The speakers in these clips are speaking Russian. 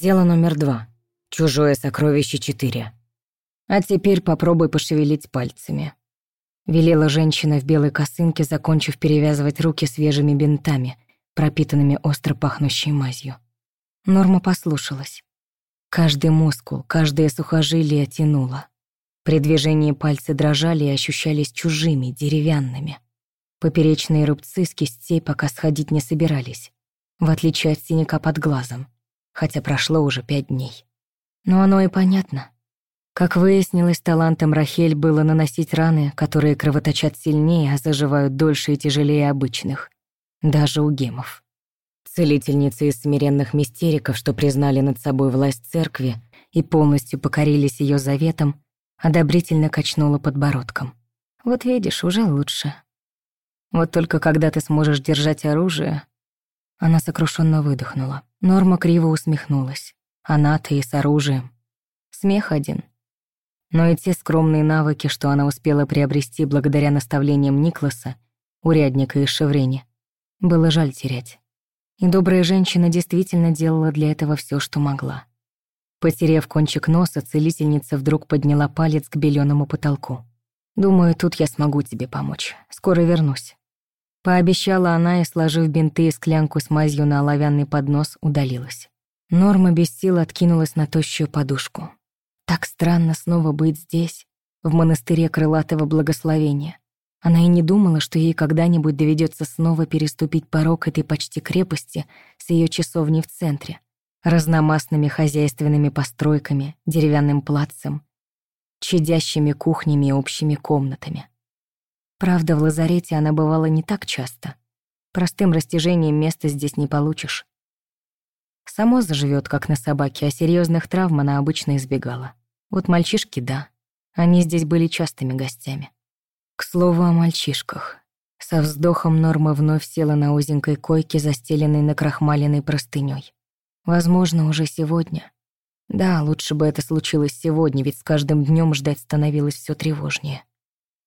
Дело номер два. Чужое сокровище четыре. А теперь попробуй пошевелить пальцами. Велела женщина в белой косынке, закончив перевязывать руки свежими бинтами, пропитанными остро пахнущей мазью. Норма послушалась. Каждый мускул, каждое сухожилие тянуло. При движении пальцы дрожали и ощущались чужими, деревянными. Поперечные рубцы с кистей пока сходить не собирались, в отличие от синяка под глазом, хотя прошло уже пять дней. Но оно и понятно. Как выяснилось, талантом Рахель было наносить раны, которые кровоточат сильнее, а заживают дольше и тяжелее обычных. Даже у гемов. Целительницы из смиренных мистериков, что признали над собой власть церкви и полностью покорились ее заветам, одобрительно качнула подбородком. «Вот видишь, уже лучше. Вот только когда ты сможешь держать оружие...» Она сокрушенно выдохнула. Норма криво усмехнулась. Она-то и с оружием. Смех один. Но и те скромные навыки, что она успела приобрести благодаря наставлениям Никласа, урядника из Шеврени, было жаль терять. И добрая женщина действительно делала для этого все, что могла. Потерев кончик носа, целительница вдруг подняла палец к беленому потолку. «Думаю, тут я смогу тебе помочь. Скоро вернусь». Пообещала она и, сложив бинты и склянку с мазью на оловянный поднос, удалилась. Норма без сил откинулась на тощую подушку. Так странно снова быть здесь, в монастыре крылатого благословения. Она и не думала, что ей когда-нибудь доведется снова переступить порог этой почти крепости с ее часовней в центре, разномастными хозяйственными постройками, деревянным плацем, чадящими кухнями и общими комнатами. Правда, в лазарете она бывала не так часто. Простым растяжением места здесь не получишь. Само заживет, как на собаке, а серьезных травм она обычно избегала. Вот мальчишки — да. Они здесь были частыми гостями. К слову о мальчишках. Со вздохом Норма вновь села на узенькой койке, застеленной накрахмаленной простыней. Возможно, уже сегодня. Да, лучше бы это случилось сегодня, ведь с каждым днем ждать становилось все тревожнее.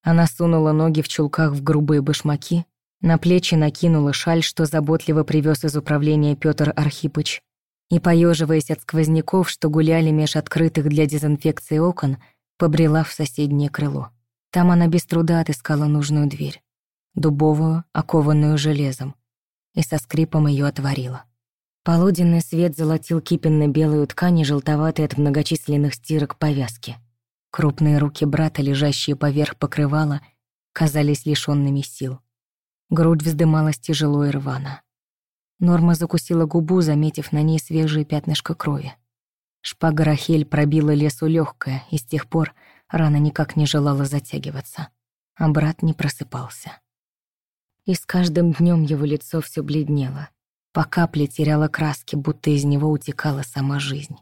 Она сунула ноги в чулках в грубые башмаки, на плечи накинула шаль, что заботливо привез из управления Петр Архипыч, и, поеживаясь от сквозняков, что гуляли меж открытых для дезинфекции окон, побрела в соседнее крыло. Там она без труда отыскала нужную дверь, дубовую, окованную железом, и со скрипом ее отворила. Полуденный свет золотил кипенно-белую ткань и желтоватые от многочисленных стирок повязки — Крупные руки брата, лежащие поверх покрывала, казались лишёнными сил. Грудь вздымалась тяжело и рвано. Норма закусила губу, заметив на ней свежие пятнышко крови. Шпага Рахель пробила лесу легкое, и с тех пор рана никак не желала затягиваться. А брат не просыпался. И с каждым днем его лицо все бледнело. По капле теряло краски, будто из него утекала сама жизнь.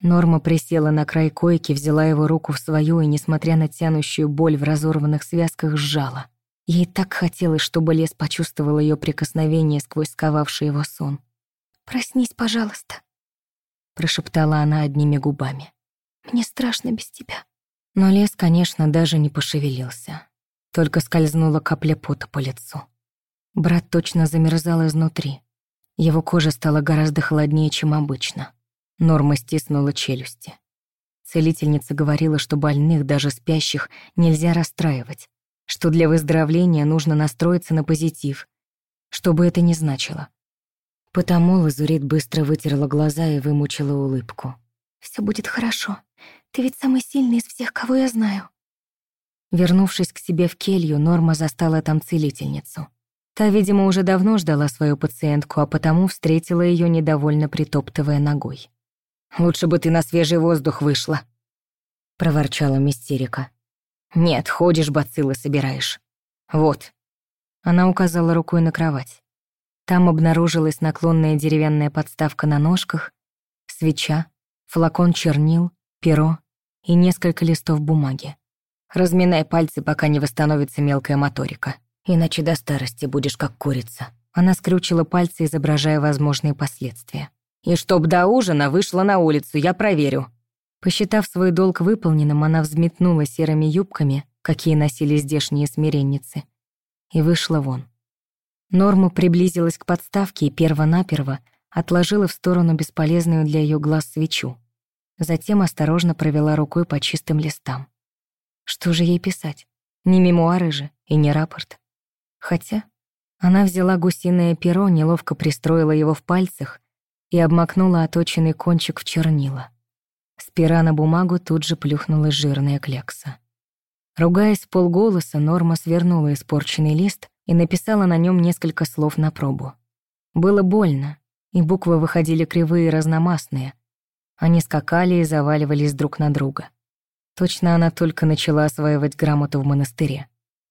Норма присела на край койки, взяла его руку в свою и, несмотря на тянущую боль в разорванных связках, сжала. Ей так хотелось, чтобы лес почувствовал ее прикосновение сквозь сковавший его сон. «Проснись, пожалуйста», — прошептала она одними губами. «Мне страшно без тебя». Но лес, конечно, даже не пошевелился. Только скользнула капля пота по лицу. Брат точно замерзал изнутри. Его кожа стала гораздо холоднее, чем обычно. Норма стиснула челюсти. Целительница говорила, что больных, даже спящих, нельзя расстраивать, что для выздоровления нужно настроиться на позитив, что бы это ни значило. Потому Лазурит быстро вытерла глаза и вымучила улыбку. Все будет хорошо. Ты ведь самый сильный из всех, кого я знаю». Вернувшись к себе в келью, Норма застала там целительницу. Та, видимо, уже давно ждала свою пациентку, а потому встретила ее недовольно притоптывая ногой. Лучше бы ты на свежий воздух вышла», — проворчала мистерика. «Нет, ходишь, бациллы собираешь. Вот». Она указала рукой на кровать. Там обнаружилась наклонная деревянная подставка на ножках, свеча, флакон чернил, перо и несколько листов бумаги. Разминай пальцы, пока не восстановится мелкая моторика, иначе до старости будешь как курица. Она скрючила пальцы, изображая возможные последствия. И чтоб до ужина вышла на улицу, я проверю». Посчитав свой долг выполненным, она взметнула серыми юбками, какие носили здешние смиренницы, и вышла вон. Норма приблизилась к подставке и перво-наперво отложила в сторону бесполезную для ее глаз свечу. Затем осторожно провела рукой по чистым листам. Что же ей писать? Не мемуары же и не рапорт. Хотя она взяла гусиное перо, неловко пристроила его в пальцах и обмакнула оточенный кончик в чернила. С на бумагу тут же плюхнулась жирная клякса. Ругаясь полголоса, Норма свернула испорченный лист и написала на нем несколько слов на пробу. Было больно, и буквы выходили кривые и разномастные. Они скакали и заваливались друг на друга. Точно она только начала осваивать грамоту в монастыре.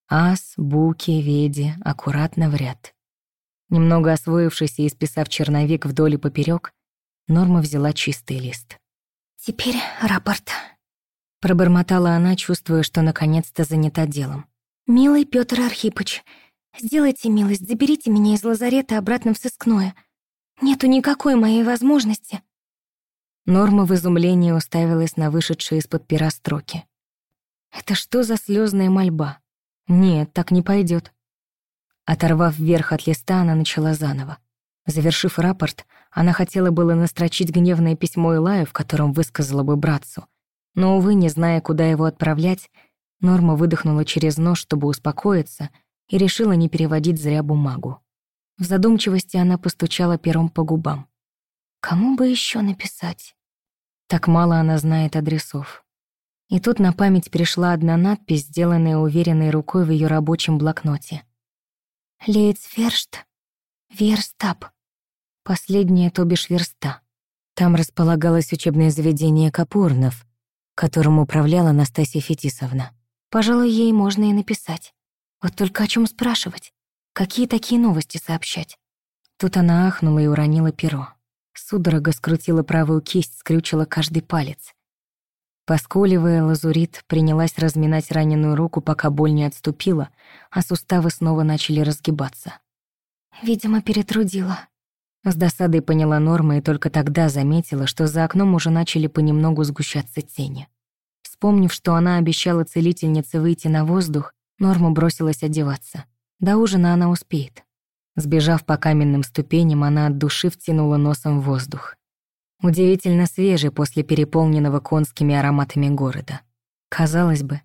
Ас, буки, веди, аккуратно в ряд. Немного освоившись и исписав черновик вдоль и поперек, Норма взяла чистый лист. «Теперь рапорт», — пробормотала она, чувствуя, что наконец-то занята делом. «Милый Пётр Архипыч, сделайте милость, заберите меня из лазарета обратно в сыскное. Нету никакой моей возможности Норма в изумлении уставилась на вышедшие из-под пера строки. «Это что за слезная мольба? Нет, так не пойдет. Оторвав вверх от листа, она начала заново. Завершив рапорт, она хотела было настрочить гневное письмо Илаю, в котором высказала бы братцу. Но, увы, не зная, куда его отправлять, Норма выдохнула через нос, чтобы успокоиться, и решила не переводить зря бумагу. В задумчивости она постучала пером по губам. «Кому бы еще написать?» Так мало она знает адресов. И тут на память пришла одна надпись, сделанная уверенной рукой в ее рабочем блокноте. «Лейцфершт, верстап». Последняя, то бишь верста. Там располагалось учебное заведение Капурнов, которым управляла Настасья Фетисовна. Пожалуй, ей можно и написать. Вот только о чем спрашивать? Какие такие новости сообщать? Тут она ахнула и уронила перо. Судорога скрутила правую кисть, скрючила каждый палец. Поскуливая, лазурит принялась разминать раненую руку, пока боль не отступила, а суставы снова начали разгибаться. «Видимо, перетрудила». С досадой поняла Норма и только тогда заметила, что за окном уже начали понемногу сгущаться тени. Вспомнив, что она обещала целительнице выйти на воздух, Норма бросилась одеваться. До ужина она успеет. Сбежав по каменным ступеням, она от души втянула носом в воздух. Удивительно свежий после переполненного конскими ароматами города. Казалось бы,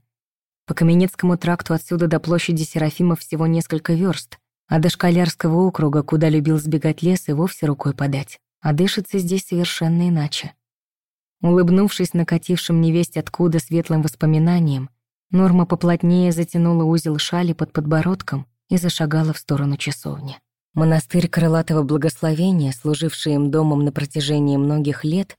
по Каменецкому тракту отсюда до площади Серафимов всего несколько верст, а до Шкалярского округа, куда любил сбегать лес, и вовсе рукой подать. А дышится здесь совершенно иначе. Улыбнувшись накатившим невесть откуда светлым воспоминанием, Норма поплотнее затянула узел шали под подбородком и зашагала в сторону часовни. Монастырь Крылатого Благословения, служивший им домом на протяжении многих лет,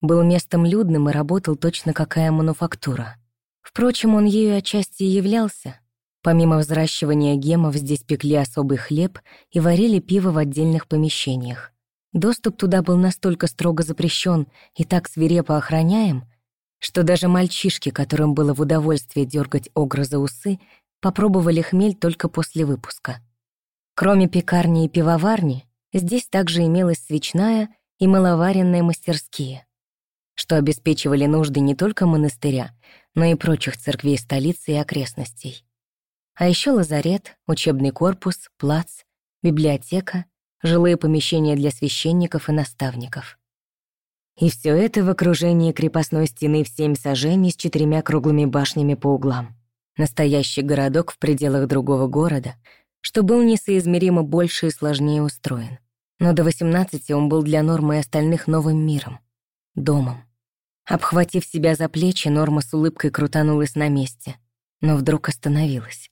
был местом людным и работал точно какая мануфактура. Впрочем, он ею отчасти и являлся. Помимо взращивания гемов, здесь пекли особый хлеб и варили пиво в отдельных помещениях. Доступ туда был настолько строго запрещен и так свирепо охраняем, что даже мальчишки, которым было в удовольствие дергать огры за усы, попробовали хмель только после выпуска. Кроме пекарни и пивоварни, здесь также имелась свечная и маловаренные мастерские, что обеспечивали нужды не только монастыря, но и прочих церквей столицы и окрестностей. А еще лазарет, учебный корпус, плац, библиотека, жилые помещения для священников и наставников. И все это в окружении крепостной стены в семь сажений с четырьмя круглыми башнями по углам. Настоящий городок в пределах другого города, что был несоизмеримо больше и сложнее устроен. Но до 18 он был для Нормы и остальных новым миром, домом. Обхватив себя за плечи, Норма с улыбкой крутанулась на месте, но вдруг остановилась.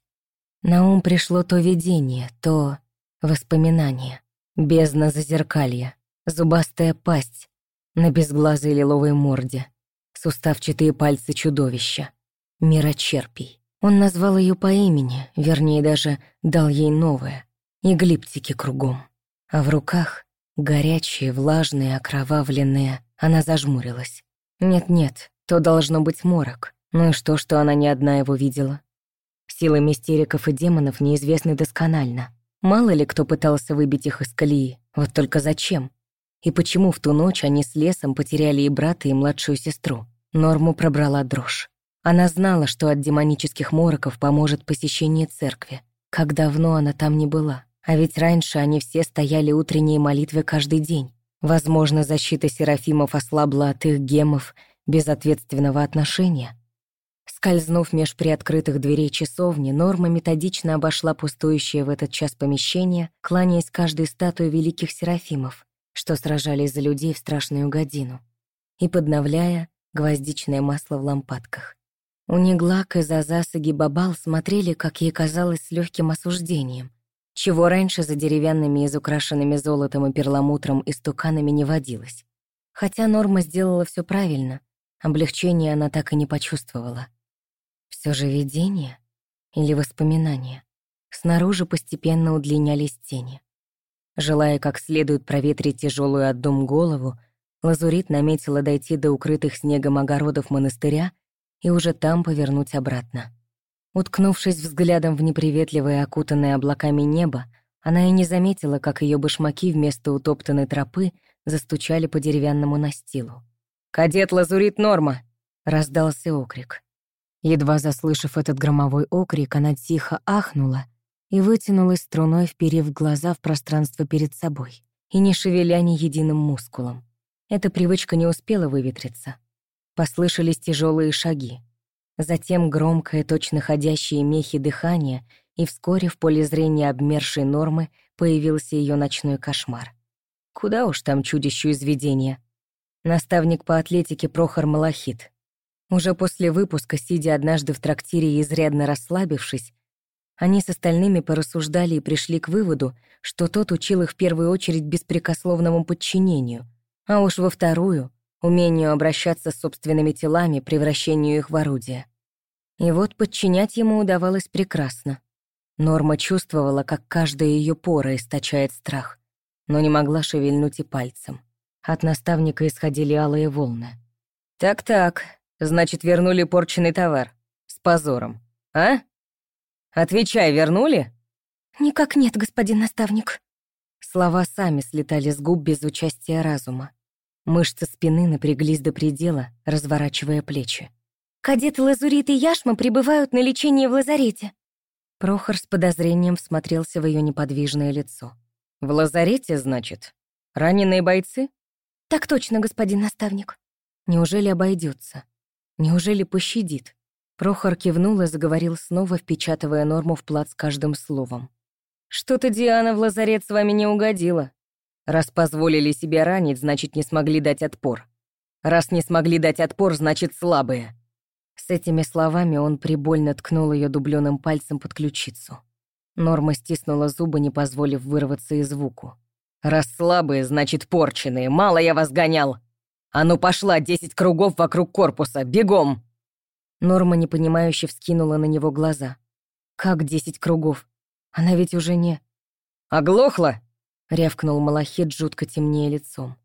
На ум пришло то видение, то воспоминание. Бездна зазеркалья, зубастая пасть на безглазой лиловой морде, суставчатые пальцы чудовища, мирочерпий. Он назвал ее по имени, вернее, даже дал ей новое. И глиптики кругом. А в руках, горячие, влажные, окровавленные, она зажмурилась. Нет-нет, то должно быть морок. Ну и что, что она не одна его видела? Силы мистериков и демонов неизвестны досконально. Мало ли кто пытался выбить их из колеи. Вот только зачем? И почему в ту ночь они с лесом потеряли и брата, и младшую сестру? Норму пробрала дрожь. Она знала, что от демонических мороков поможет посещение церкви. Как давно она там не была. А ведь раньше они все стояли утренние молитвы каждый день. Возможно, защита серафимов ослабла от их гемов безответственного отношения. Скользнув меж приоткрытых дверей часовни, Норма методично обошла пустующее в этот час помещение, кланяясь каждой статуе великих серафимов, что сражались за людей в страшную годину, и подновляя гвоздичное масло в лампадках. Униглак и Зазас и Гибабал смотрели, как ей казалось, с легким осуждением, чего раньше за деревянными из украшенными золотом и перламутром истуканами не водилось. Хотя Норма сделала все правильно, облегчения она так и не почувствовала. Все же видение или воспоминание? Снаружи постепенно удлинялись тени. Желая как следует проветрить тяжелую от дом голову, Лазурит наметила дойти до укрытых снегом огородов монастыря и уже там повернуть обратно. Уткнувшись взглядом в неприветливое окутанное облаками небо, она и не заметила, как ее башмаки вместо утоптанной тропы застучали по деревянному настилу. «Кадет Лазурит Норма!» — раздался окрик. Едва заслышав этот громовой окрик, она тихо ахнула и вытянулась струной, вперев глаза в пространство перед собой, и не шевеля ни единым мускулом. Эта привычка не успела выветриться. Послышались тяжелые шаги. Затем громкое, точно ходящие мехи дыхания, и вскоре в поле зрения обмершей нормы появился ее ночной кошмар. Куда уж там чудищу из видения. Наставник по атлетике Прохор Малахит, уже после выпуска, сидя однажды в трактире и изрядно расслабившись, они с остальными порассуждали и пришли к выводу, что тот учил их в первую очередь беспрекословному подчинению, а уж во вторую — умению обращаться с собственными телами, превращению их в орудие. И вот подчинять ему удавалось прекрасно. Норма чувствовала, как каждая ее пора источает страх, но не могла шевельнуть и пальцем. От наставника исходили алые волны. «Так-так, Значит, вернули порченный товар. С позором. А? Отвечай, вернули? Никак нет, господин наставник. Слова сами слетали с губ без участия разума. Мышцы спины напряглись до предела, разворачивая плечи. «Кадеты Лазурит и Яшма пребывают на лечении в лазарете». Прохор с подозрением смотрелся в ее неподвижное лицо. «В лазарете, значит? Раненые бойцы?» «Так точно, господин наставник». Неужели обойдется? Неужели пощадит? Прохор кивнул и заговорил снова, впечатывая норму в плац каждым словом. «Что-то Диана в лазарет с вами не угодила. Раз позволили себе ранить, значит, не смогли дать отпор. Раз не смогли дать отпор, значит, слабые». С этими словами он прибольно ткнул ее дубленым пальцем под ключицу. Норма стиснула зубы, не позволив вырваться и звуку. «Раз слабые, значит, порченые. Мало я вас гонял!» «А ну пошла, десять кругов вокруг корпуса! Бегом!» Норма непонимающе вскинула на него глаза. «Как десять кругов? Она ведь уже не...» «Оглохла?» — рявкнул Малахит, жутко темнее лицом.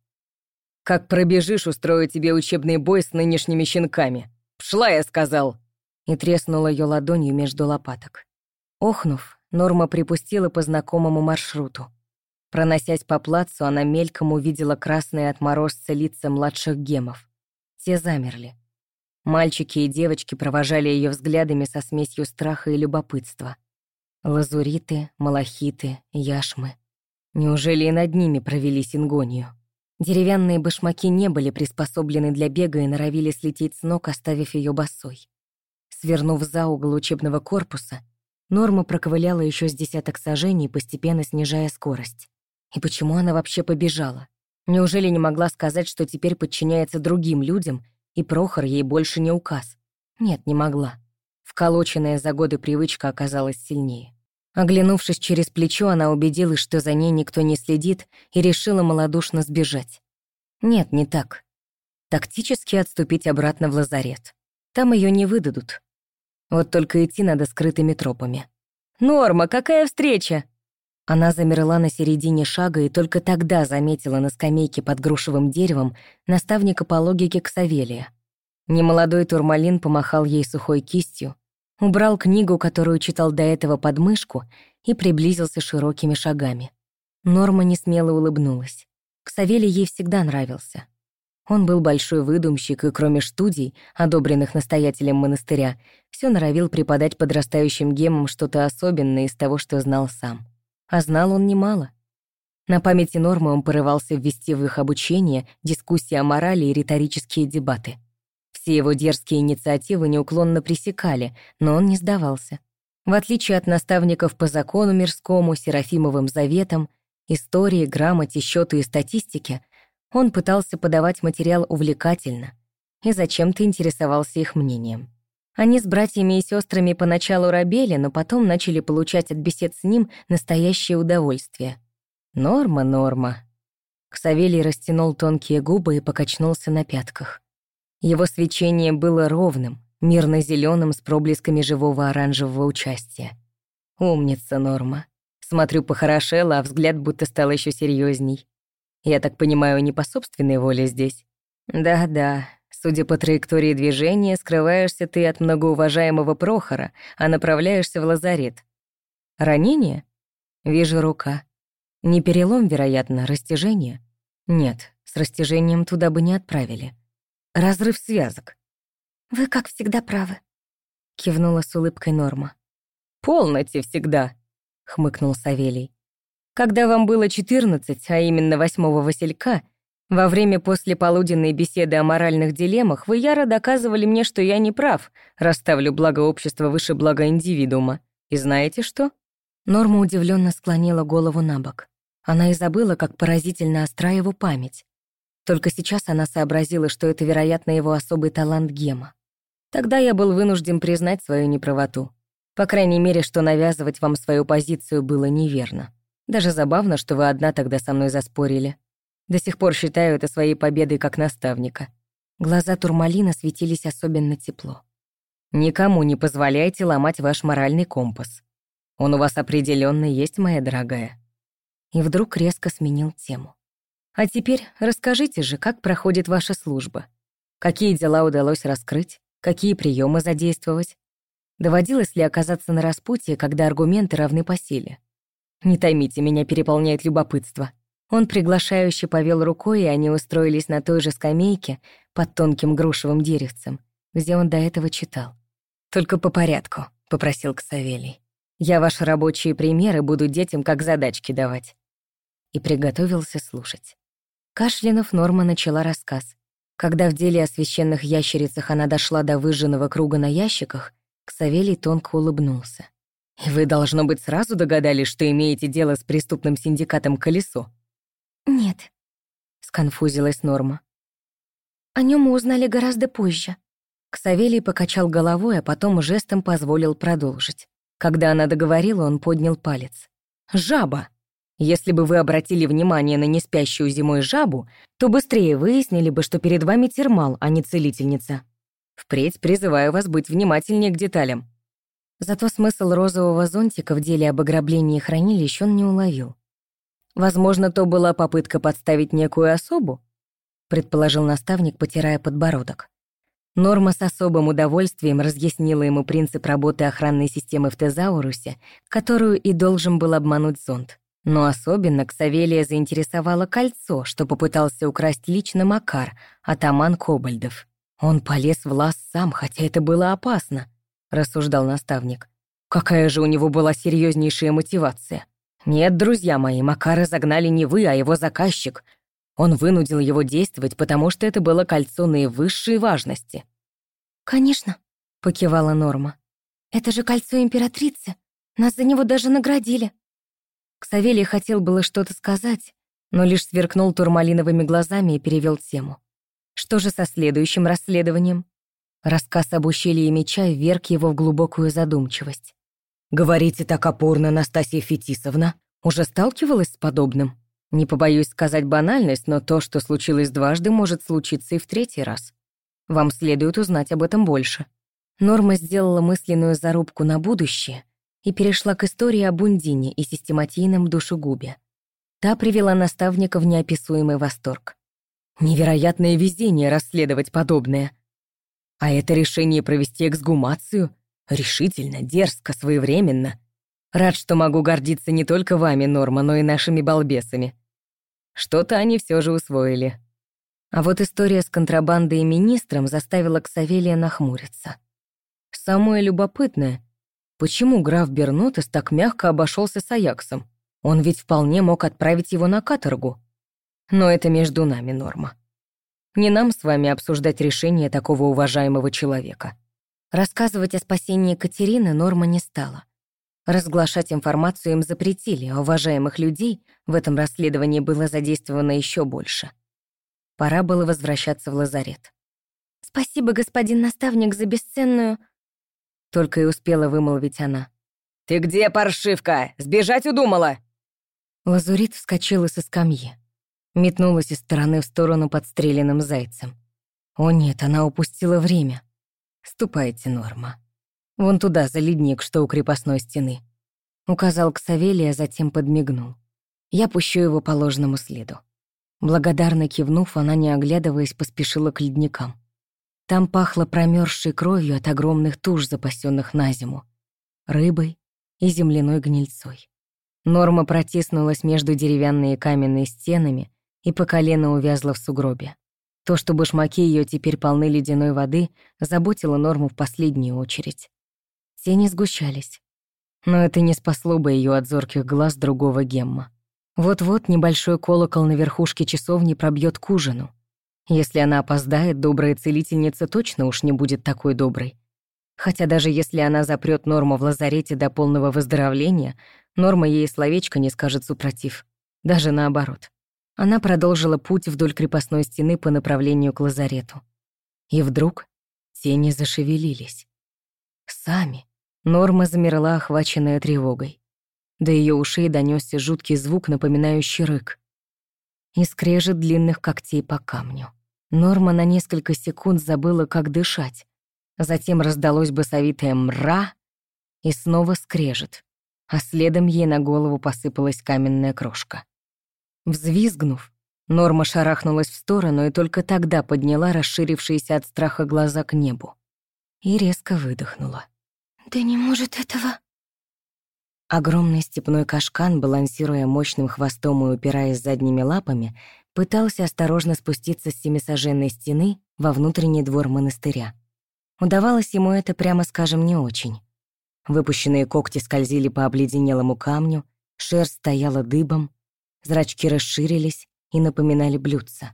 «Как пробежишь, устрою тебе учебный бой с нынешними щенками. Пшла, я сказал!» И треснула ее ладонью между лопаток. Охнув, Норма припустила по знакомому маршруту. Проносясь по плацу, она мельком увидела красные от морозца лица младших гемов. Те замерли. Мальчики и девочки провожали ее взглядами со смесью страха и любопытства. Лазуриты, малахиты, яшмы. Неужели и над ними провели сингонию? Деревянные башмаки не были приспособлены для бега и норовили слететь с ног, оставив ее босой. Свернув за угол учебного корпуса, Норма проковыляла еще с десяток сажений, постепенно снижая скорость. И почему она вообще побежала? Неужели не могла сказать, что теперь подчиняется другим людям, и Прохор ей больше не указ? Нет, не могла. Вколоченная за годы привычка оказалась сильнее. Оглянувшись через плечо, она убедилась, что за ней никто не следит, и решила малодушно сбежать. Нет, не так. Тактически отступить обратно в лазарет. Там ее не выдадут. Вот только идти надо скрытыми тропами. «Норма, какая встреча!» Она замерла на середине шага и только тогда заметила на скамейке под грушевым деревом наставника по логике Ксавелия. Немолодой турмалин помахал ей сухой кистью, убрал книгу, которую читал до этого под мышку, и приблизился широкими шагами. Норма несмело улыбнулась. Ксавелий ей всегда нравился. Он был большой выдумщик, и кроме студий, одобренных настоятелем монастыря, все норовил преподать подрастающим гемам что-то особенное из того, что знал сам. А знал он немало. На памяти Нормы он порывался ввести в их обучение дискуссии о морали и риторические дебаты. Все его дерзкие инициативы неуклонно пресекали, но он не сдавался. В отличие от наставников по закону мирскому, Серафимовым заветам, истории, грамоте, счету и статистике, он пытался подавать материал увлекательно и зачем-то интересовался их мнением. Они с братьями и сестрами поначалу робели, но потом начали получать от бесед с ним настоящее удовольствие. Норма, норма. Ксавелий растянул тонкие губы и покачнулся на пятках. Его свечение было ровным, мирно зеленым с проблесками живого оранжевого участия. Умница, Норма. Смотрю, похорошела, а взгляд будто стал еще серьезней. Я так понимаю, не по собственной воле здесь? Да-да, судя по траектории движения, скрываешься ты от многоуважаемого Прохора, а направляешься в лазарет. Ранение? Вижу рука. Не перелом, вероятно, растяжение? Нет, с растяжением туда бы не отправили. Разрыв связок. «Вы, как всегда, правы», — кивнула с улыбкой Норма. «Полноте всегда», — хмыкнул Савелий. «Когда вам было четырнадцать, а именно восьмого Василька, во время послеполуденной беседы о моральных дилеммах вы яро доказывали мне, что я не прав, расставлю благо общества выше блага индивидуума. И знаете что?» Норма удивленно склонила голову на бок. Она и забыла, как поразительно остра его память. Только сейчас она сообразила, что это, вероятно, его особый талант Гема. Тогда я был вынужден признать свою неправоту. По крайней мере, что навязывать вам свою позицию было неверно. Даже забавно, что вы одна тогда со мной заспорили. До сих пор считаю это своей победой как наставника. Глаза Турмалина светились особенно тепло. Никому не позволяйте ломать ваш моральный компас. Он у вас определенно есть, моя дорогая. И вдруг резко сменил тему. А теперь расскажите же, как проходит ваша служба. Какие дела удалось раскрыть, какие приемы задействовать. Доводилось ли оказаться на распутье, когда аргументы равны по силе? Не томите, меня переполняет любопытство. Он приглашающе повел рукой, и они устроились на той же скамейке под тонким грушевым деревцем, где он до этого читал. «Только по порядку», — попросил Ксавелий. «Я ваши рабочие примеры буду детям как задачки давать». И приготовился слушать. Кашлянув, Норма начала рассказ. Когда в деле о священных ящерицах она дошла до выжженного круга на ящиках, Ксавелий тонко улыбнулся. «И вы, должно быть, сразу догадались, что имеете дело с преступным синдикатом «Колесо»?» «Нет», — сконфузилась Норма. «О нем мы узнали гораздо позже». Ксавелий покачал головой, а потом жестом позволил продолжить. Когда она договорила, он поднял палец. «Жаба!» Если бы вы обратили внимание на неспящую зимой жабу, то быстрее выяснили бы, что перед вами термал, а не целительница. Впредь призываю вас быть внимательнее к деталям. Зато смысл розового зонтика в деле об ограблении хранилищ он не уловил. Возможно, то была попытка подставить некую особу, предположил наставник, потирая подбородок. Норма с особым удовольствием разъяснила ему принцип работы охранной системы в Тезаурусе, которую и должен был обмануть зонт. Но особенно Ксавелия заинтересовало кольцо, что попытался украсть лично Макар, атаман Кобальдов. «Он полез в лаз сам, хотя это было опасно», — рассуждал наставник. «Какая же у него была серьезнейшая мотивация? Нет, друзья мои, Макара загнали не вы, а его заказчик. Он вынудил его действовать, потому что это было кольцо наивысшей важности». «Конечно», — покивала Норма. «Это же кольцо императрицы. Нас за него даже наградили». Савелий хотел было что-то сказать, но лишь сверкнул турмалиновыми глазами и перевел тему. Что же со следующим расследованием? Рассказ об ущелье меча вверг его в глубокую задумчивость. «Говорите так опорно, Настасья Фетисовна. Уже сталкивалась с подобным? Не побоюсь сказать банальность, но то, что случилось дважды, может случиться и в третий раз. Вам следует узнать об этом больше». Норма сделала мысленную зарубку на будущее — и перешла к истории о Бундине и систематийном душегубе. Та привела наставника в неописуемый восторг. Невероятное везение расследовать подобное. А это решение провести эксгумацию решительно, дерзко, своевременно. Рад, что могу гордиться не только вами, Норма, но и нашими балбесами. Что-то они все же усвоили. А вот история с контрабандой и министром заставила Ксавелия нахмуриться. Самое любопытное, Почему граф Бернотес так мягко обошелся с Аяксом? Он ведь вполне мог отправить его на каторгу. Но это между нами норма. Не нам с вами обсуждать решение такого уважаемого человека. Рассказывать о спасении Катерины Норма не стала. Разглашать информацию им запретили, а уважаемых людей в этом расследовании было задействовано еще больше. Пора было возвращаться в лазарет. «Спасибо, господин наставник, за бесценную...» Только и успела вымолвить она. «Ты где, паршивка? Сбежать удумала?» Лазурит вскочила со скамьи. Метнулась из стороны в сторону подстреленным зайцем. О нет, она упустила время. «Ступайте, Норма. Вон туда, за ледник, что у крепостной стены». Указал к Савелия, затем подмигнул. Я пущу его по ложному следу. Благодарно кивнув, она, не оглядываясь, поспешила к ледникам. Там пахло промерзшей кровью от огромных туш, запасенных на зиму, рыбой и земляной гнильцой. Норма протиснулась между деревянными каменными стенами и по колено увязла в сугробе. То, что башмаки ее теперь полны ледяной воды, заботило Норму в последнюю очередь. Тени сгущались. Но это не спасло бы ее от зорких глаз другого гемма. Вот-вот небольшой колокол на верхушке часовни пробьет к ужину. Если она опоздает, добрая целительница точно уж не будет такой доброй. Хотя даже если она запрет Норму в лазарете до полного выздоровления, Норма ей словечко не скажет супротив. Даже наоборот. Она продолжила путь вдоль крепостной стены по направлению к лазарету. И вдруг тени зашевелились. Сами. Норма замерла, охваченная тревогой. До ее ушей донесся жуткий звук, напоминающий рык. И скрежет длинных когтей по камню. Норма на несколько секунд забыла, как дышать. Затем раздалось басовитое «мра» и снова скрежет, а следом ей на голову посыпалась каменная крошка. Взвизгнув, Норма шарахнулась в сторону и только тогда подняла расширившиеся от страха глаза к небу. И резко выдохнула. «Да не может этого...» Огромный степной кашкан, балансируя мощным хвостом и упираясь задними лапами, пытался осторожно спуститься с семисоженной стены во внутренний двор монастыря. Удавалось ему это, прямо скажем, не очень. Выпущенные когти скользили по обледенелому камню, шерсть стояла дыбом, зрачки расширились и напоминали блюдца.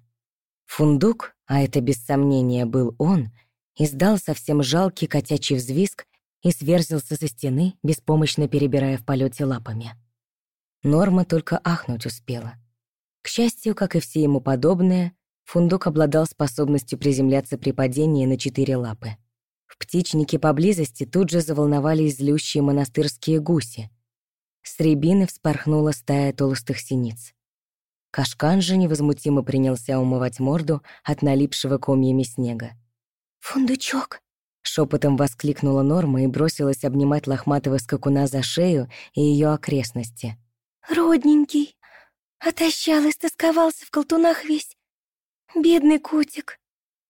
Фундук, а это без сомнения был он, издал совсем жалкий котячий взвизг и сверзился со стены, беспомощно перебирая в полете лапами. Норма только ахнуть успела. К счастью, как и все ему подобные, фундук обладал способностью приземляться при падении на четыре лапы. В птичнике поблизости тут же заволновались злющие монастырские гуси. С рябины вспорхнула стая толстых синиц. Кашкан же невозмутимо принялся умывать морду от налипшего комьями снега. «Фундучок!» Шепотом воскликнула Норма и бросилась обнимать лохматого скакуна за шею и ее окрестности. «Родненький! Отощал, истосковался в колтунах весь. Бедный котик!»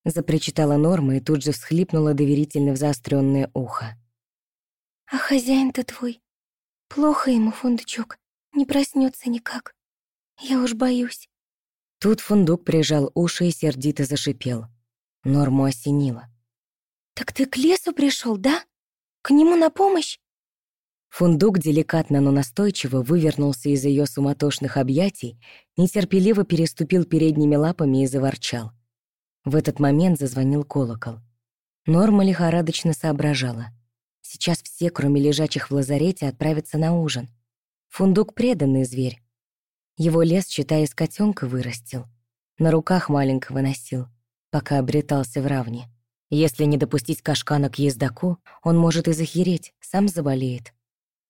Запричитала Норма и тут же всхлипнула доверительно в заостренное ухо. «А хозяин-то твой? Плохо ему, фундучок, не проснется никак. Я уж боюсь». Тут фундук прижал уши и сердито зашипел. Норму осенило. «Так ты к лесу пришел, да? К нему на помощь?» Фундук деликатно, но настойчиво вывернулся из ее суматошных объятий, нетерпеливо переступил передними лапами и заворчал. В этот момент зазвонил колокол. Норма лихорадочно соображала. Сейчас все, кроме лежачих в лазарете, отправятся на ужин. Фундук — преданный зверь. Его лес, считай, из котенка вырастил. На руках маленького носил, пока обретался в равне. Если не допустить кашкана к ездаку, он может и захереть, сам заболеет.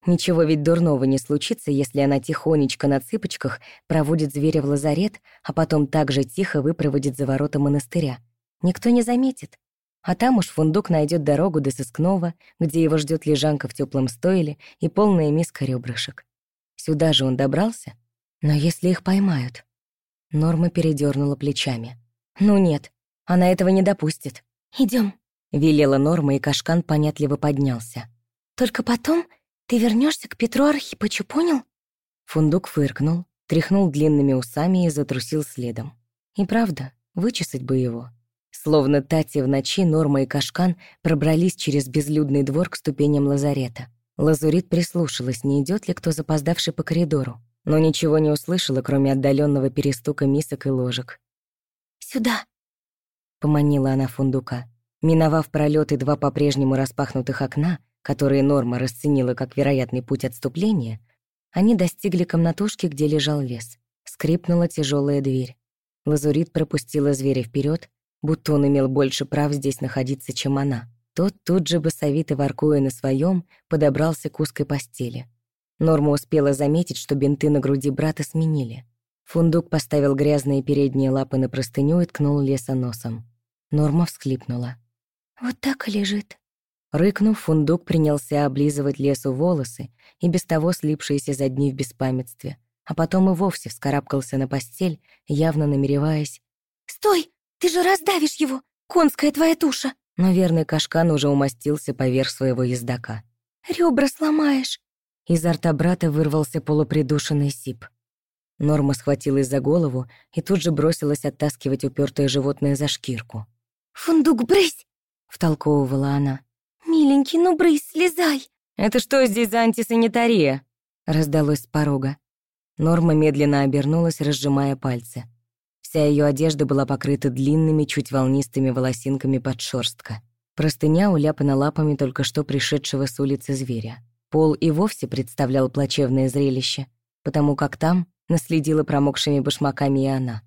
Ничего ведь дурного не случится, если она тихонечко на цыпочках проводит зверя в лазарет, а потом так же тихо выпроводит за ворота монастыря. Никто не заметит. А там уж фундук найдет дорогу до сыскного, где его ждет лежанка в теплом стойле и полная миска ребрышек. Сюда же он добрался? Но если их поймают? Норма передернула плечами. Ну нет, она этого не допустит. Идем, велела Норма, и Кашкан понятливо поднялся. «Только потом ты вернешься к Петру Архипычу, понял?» Фундук фыркнул, тряхнул длинными усами и затрусил следом. И правда, вычесать бы его. Словно Тати в ночи Норма и Кашкан пробрались через безлюдный двор к ступеням лазарета. Лазурит прислушалась, не идет ли кто запоздавший по коридору. но ничего не услышала, кроме отдаленного перестука мисок и ложек. «Сюда!» — поманила она фундука. Миновав пролет и два по-прежнему распахнутых окна, которые Норма расценила как вероятный путь отступления, они достигли комнатушки, где лежал лес. Скрипнула тяжелая дверь. Лазурит пропустила зверя вперед, будто он имел больше прав здесь находиться, чем она. Тот тут же, басовито воркуя на своем, подобрался к узкой постели. Норма успела заметить, что бинты на груди брата сменили. Фундук поставил грязные передние лапы на простыню и ткнул леса носом. Норма всхлипнула. «Вот так и лежит». Рыкнув, фундук принялся облизывать лесу волосы и без того слипшиеся за дни в беспамятстве, а потом и вовсе вскарабкался на постель, явно намереваясь... «Стой! Ты же раздавишь его! Конская твоя туша!» Но верный кашкан уже умостился поверх своего ездока. «Ребра сломаешь!» Изо рта брата вырвался полупридушенный сип. Норма схватилась за голову и тут же бросилась оттаскивать упертое животное за шкирку. «Фундук, брысь!» — втолковывала она. «Миленький, ну брысь, слезай!» «Это что здесь за антисанитария?» — раздалось с порога. Норма медленно обернулась, разжимая пальцы. Вся ее одежда была покрыта длинными, чуть волнистыми волосинками под шерстка. Простыня уляпана лапами только что пришедшего с улицы зверя. Пол и вовсе представлял плачевное зрелище, потому как там наследила промокшими башмаками и она.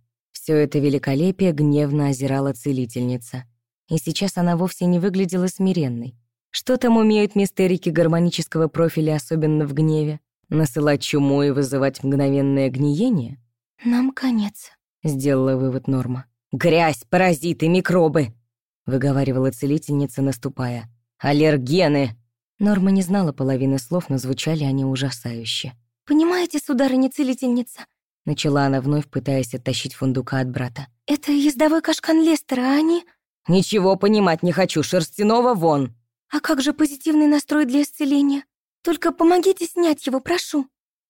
Все это великолепие гневно озирала целительница. И сейчас она вовсе не выглядела смиренной. Что там умеют мистерики гармонического профиля, особенно в гневе? Насылать чуму и вызывать мгновенное гниение? «Нам конец», — сделала вывод Норма. «Грязь, паразиты, микробы!» — выговаривала целительница, наступая. «Аллергены!» Норма не знала половины слов, но звучали они ужасающе. «Понимаете, сударыня-целительница?» Начала она вновь, пытаясь оттащить фундука от брата. «Это ездовой кашкан Лестера, а они...» «Ничего понимать не хочу, шерстяного вон!» «А как же позитивный настрой для исцеления? Только помогите снять его, прошу!»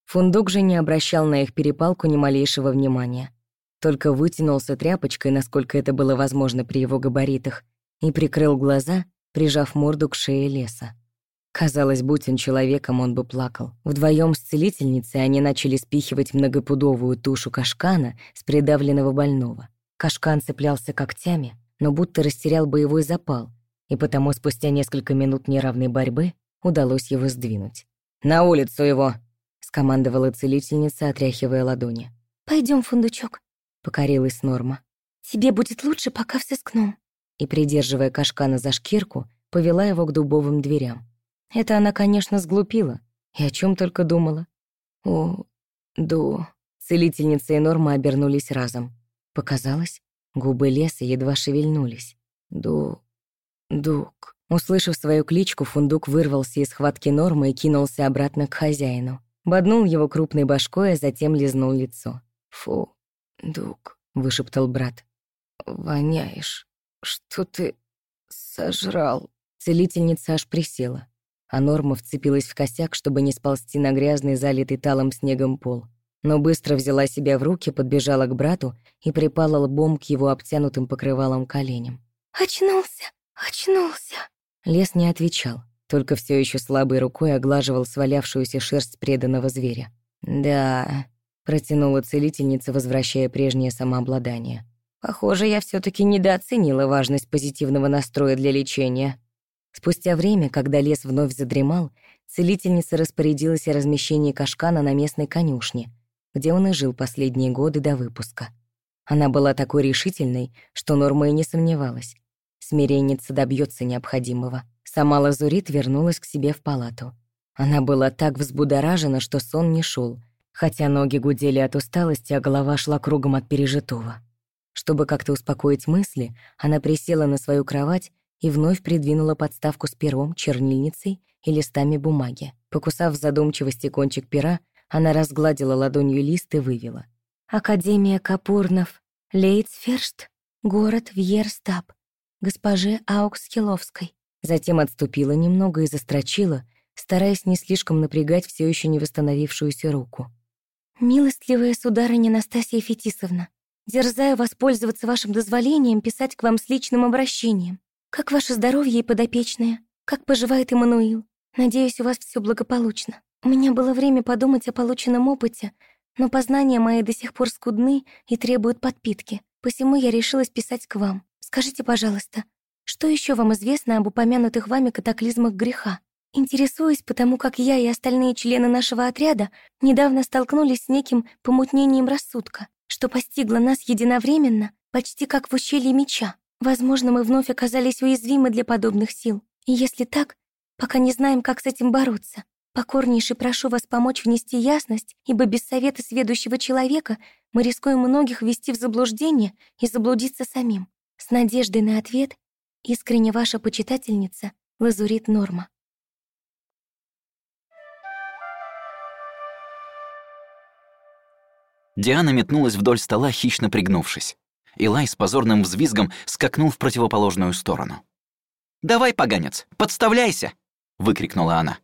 Фундук же не обращал на их перепалку ни малейшего внимания. Только вытянулся тряпочкой, насколько это было возможно при его габаритах, и прикрыл глаза, прижав морду к шее леса. Казалось, будь он человеком, он бы плакал. Вдвоем с целительницей они начали спихивать многопудовую тушу кашкана с придавленного больного. Кашкан цеплялся когтями, но будто растерял боевой запал, и потому спустя несколько минут неравной борьбы удалось его сдвинуть. «На улицу его!» — скомандовала целительница, отряхивая ладони. Пойдем, фундучок», — покорилась Норма. «Тебе будет лучше, пока все скном». И, придерживая кашкана за шкирку, повела его к дубовым дверям. Это она, конечно, сглупила. И о чем только думала. О, ду. Целительница и Норма обернулись разом. Показалось, губы леса едва шевельнулись. Ду... Дук. Услышав свою кличку, фундук вырвался из схватки Нормы и кинулся обратно к хозяину. Боднул его крупной башкой, а затем лизнул лицо. «Фу, Дук», — вышептал брат. «Воняешь. Что ты сожрал?» Целительница аж присела а Норма вцепилась в косяк, чтобы не сползти на грязный, залитый талым снегом пол. Но быстро взяла себя в руки, подбежала к брату и припала лбом к его обтянутым покрывалом коленям. «Очнулся! Очнулся!» Лес не отвечал, только все еще слабой рукой оглаживал свалявшуюся шерсть преданного зверя. «Да», — протянула целительница, возвращая прежнее самообладание. «Похоже, я все таки недооценила важность позитивного настроя для лечения». Спустя время, когда лес вновь задремал, целительница распорядилась о размещении кашкана на местной конюшне, где он и жил последние годы до выпуска. Она была такой решительной, что Норма и не сомневалась. Смиренница добьется необходимого. Сама Лазурит вернулась к себе в палату. Она была так взбудоражена, что сон не шел, хотя ноги гудели от усталости, а голова шла кругом от пережитого. Чтобы как-то успокоить мысли, она присела на свою кровать и вновь придвинула подставку с пером, чернильницей и листами бумаги. Покусав в задумчивости кончик пера, она разгладила ладонью лист и вывела. «Академия Капурнов, Лейцфершт, город Вьерстаб, госпоже Аукс-Хиловской». Затем отступила немного и застрочила, стараясь не слишком напрягать все еще не восстановившуюся руку. «Милостливая сударыня Настасья Фетисовна, дерзаю воспользоваться вашим дозволением писать к вам с личным обращением. Как ваше здоровье и подопечные? Как поживает Эммануил? Надеюсь, у вас все благополучно. У меня было время подумать о полученном опыте, но познания мои до сих пор скудны и требуют подпитки, посему я решилась писать к вам. Скажите, пожалуйста, что еще вам известно об упомянутых вами катаклизмах греха? Интересуюсь, потому как я и остальные члены нашего отряда недавно столкнулись с неким помутнением рассудка, что постигло нас единовременно, почти как в ущелье меча. Возможно, мы вновь оказались уязвимы для подобных сил. И если так, пока не знаем, как с этим бороться. Покорнейше прошу вас помочь внести ясность, ибо без совета сведущего человека мы рискуем многих ввести в заблуждение и заблудиться самим. С надеждой на ответ искренне ваша почитательница Лазурит Норма. Диана метнулась вдоль стола, хищно пригнувшись. Илай с позорным взвизгом скакнул в противоположную сторону. «Давай, поганец, подставляйся!» — выкрикнула она.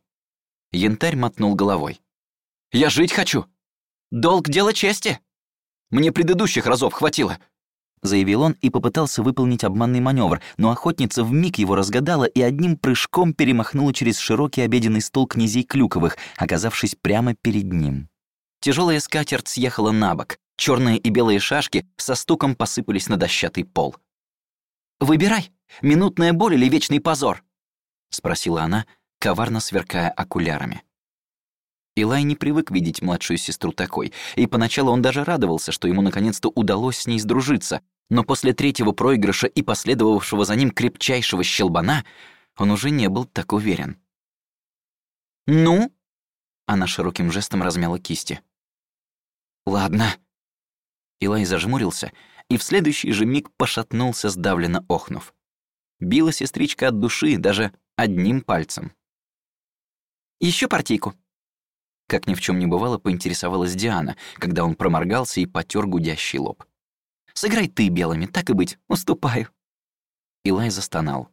Янтарь мотнул головой. «Я жить хочу! Долг — дело чести! Мне предыдущих разов хватило!» Заявил он и попытался выполнить обманный маневр, но охотница вмиг его разгадала и одним прыжком перемахнула через широкий обеденный стол князей Клюковых, оказавшись прямо перед ним. Тяжелая скатерть съехала на бок, черные и белые шашки со стуком посыпались на дощатый пол. «Выбирай, минутная боль или вечный позор?» — спросила она, коварно сверкая окулярами. Илай не привык видеть младшую сестру такой, и поначалу он даже радовался, что ему наконец-то удалось с ней сдружиться, но после третьего проигрыша и последовавшего за ним крепчайшего щелбана он уже не был так уверен. «Ну?» — она широким жестом размяла кисти. «Ладно». Илай зажмурился и в следующий же миг пошатнулся, сдавленно охнув. Била сестричка от души даже одним пальцем. Еще партийку?» Как ни в чем не бывало, поинтересовалась Диана, когда он проморгался и потер гудящий лоб. «Сыграй ты белыми, так и быть, уступаю». Илай застонал.